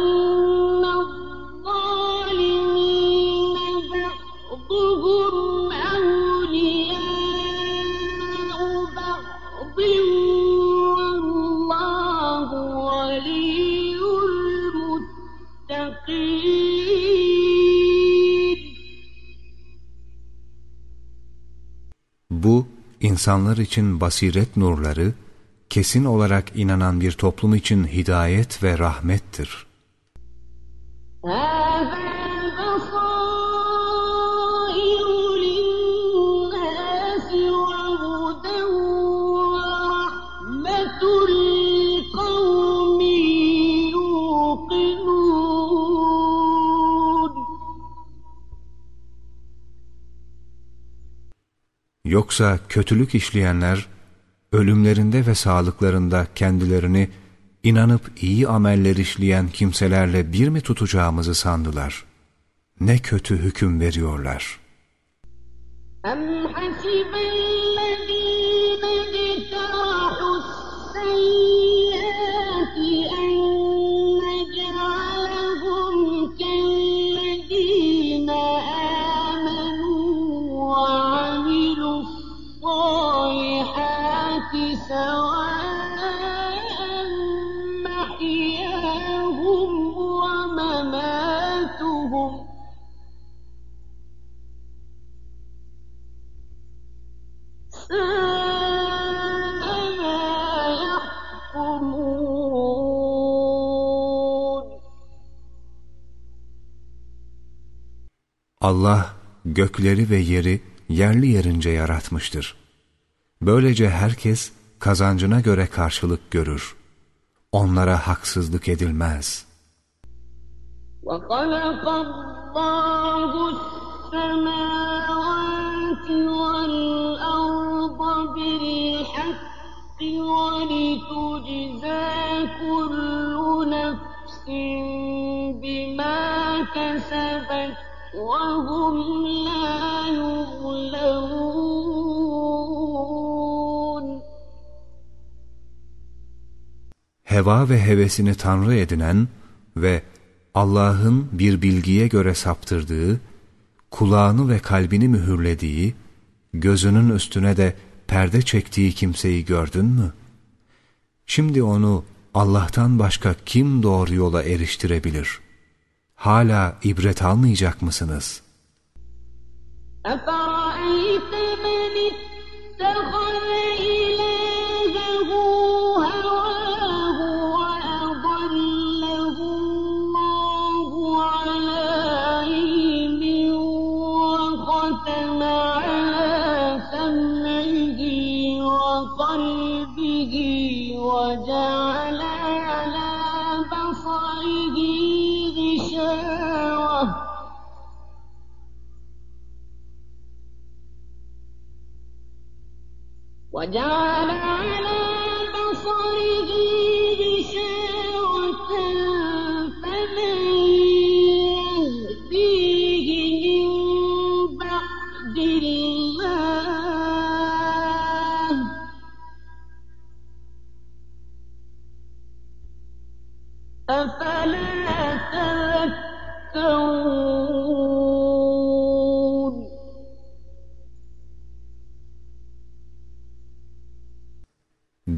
insanlar için basiret nurları, kesin olarak inanan bir toplum için hidayet ve rahmettir. Yoksa kötülük işleyenler, ölümlerinde ve sağlıklarında kendilerini inanıp iyi ameller işleyen kimselerle bir mi tutacağımızı sandılar? Ne kötü hüküm veriyorlar. أم حسب Allah gökleri ve yeri yerli yerince yaratmıştır. Böylece herkes kazancına göre karşılık görür. Onlara haksızlık edilmez. وخلق الله السماوات والأرض بالحق ولتجزى كل نفس بما كسبت وهم لا يظلمون Heva ve hevesini tanrı edinen ve Allah'ın bir bilgiye göre saptırdığı, kulağını ve kalbini mühürlediği, gözünün üstüne de perde çektiği kimseyi gördün mü? Şimdi onu Allah'tan başka kim doğru yola eriştirebilir? hala ibret almayacak mısınız? وجعل على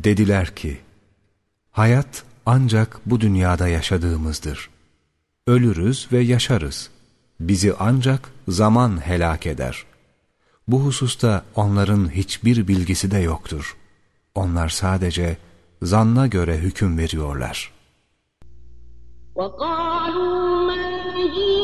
Dediler ki, hayat ancak bu dünyada yaşadığımızdır. Ölürüz ve yaşarız. Bizi ancak zaman helak eder. Bu hususta onların hiçbir bilgisi de yoktur. Onlar sadece zanna göre hüküm veriyorlar. وَقَالُوا مَا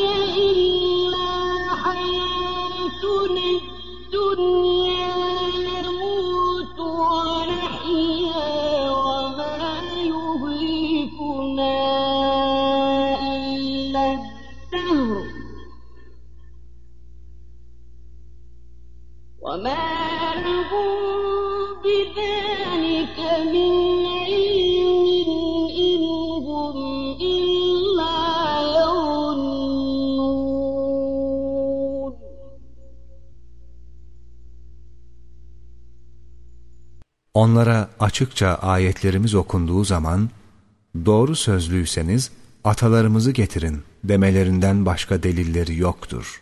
Onlara açıkça ayetlerimiz okunduğu zaman, doğru sözlüyseniz atalarımızı getirin demelerinden başka delilleri yoktur.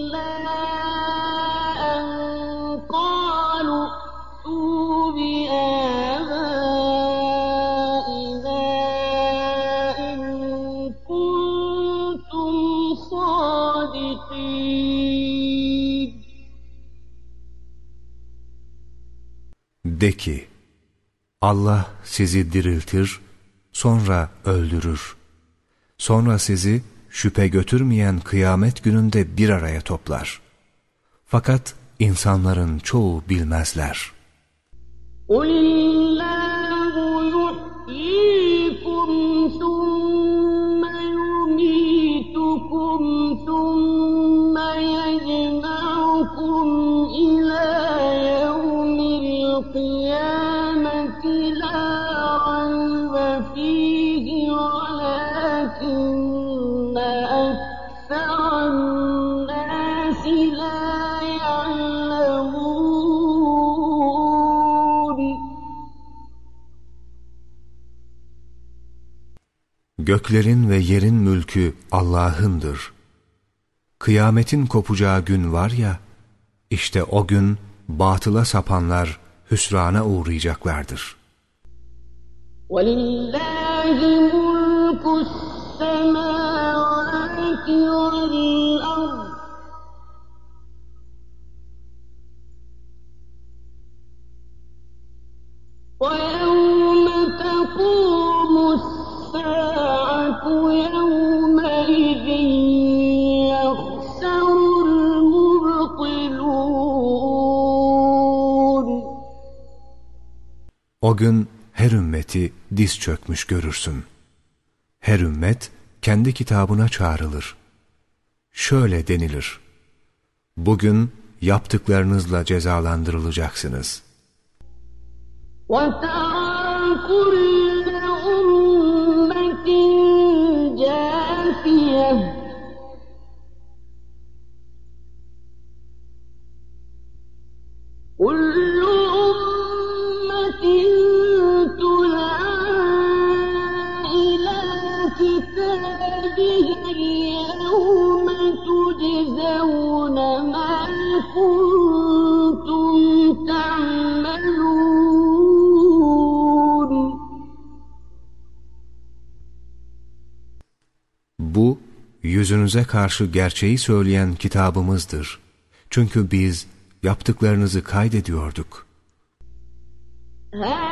De ki, Allah sizi diriltir, sonra öldürür. Sonra sizi şüphe götürmeyen kıyamet gününde bir araya toplar. Fakat insanların çoğu bilmezler. قُلْ Göklerin ve yerin mülkü Allah'ındır. Kıyametin kopacağı gün var ya, işte o gün batıla sapanlar hüsrana uğrayacaklardır. وَلِلَّهِ مُلْكُ السَّمَاوَاتِ وَالْأَرْضِ O gün her ümmeti diz çökmüş görürsün. Her ümmet kendi kitabına çağrılır. Şöyle denilir. Bugün yaptıklarınızla cezalandırılacaksınız. قل yüzünüze karşı gerçeği söyleyen kitabımızdır. Çünkü biz yaptıklarınızı kaydediyorduk. İnna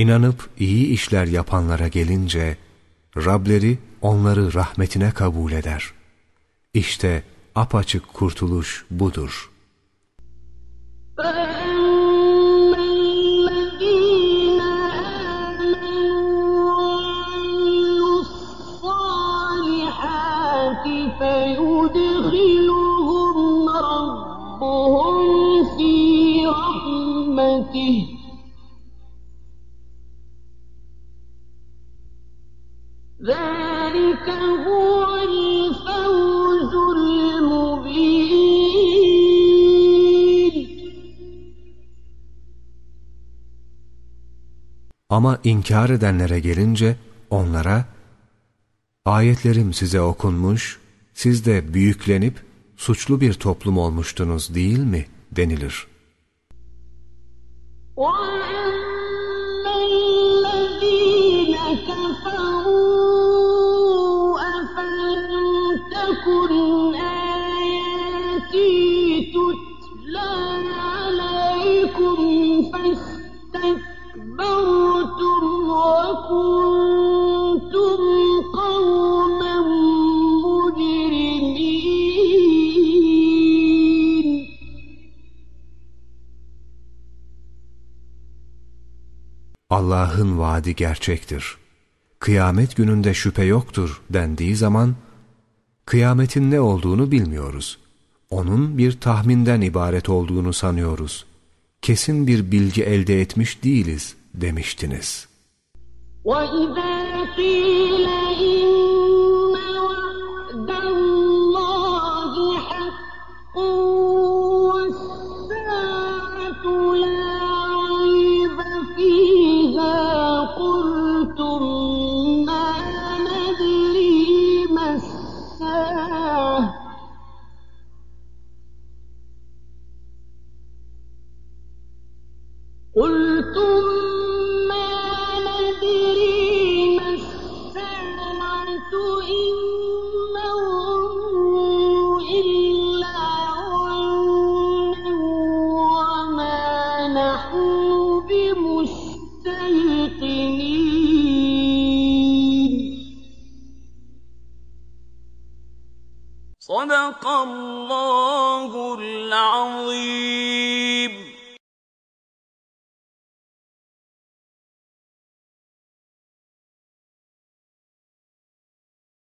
İnanıp iyi işler yapanlara gelince, Rableri onları rahmetine kabul eder. İşte apaçık kurtuluş budur. فيدخلهم ربهم في رحمته Ama inkar edenlere gelince onlara ayetlerim size okunmuş, siz de büyüklenip suçlu bir toplum olmuştunuz değil mi denilir. Allah'ın vaadi gerçektir. Kıyamet gününde şüphe yoktur dendiği zaman Kıyametin ne olduğunu bilmiyoruz. Onun bir tahminden ibaret olduğunu sanıyoruz. Kesin bir bilgi elde etmiş değiliz demiştiniz. وَإِذَا قِيلَ الله العظيم.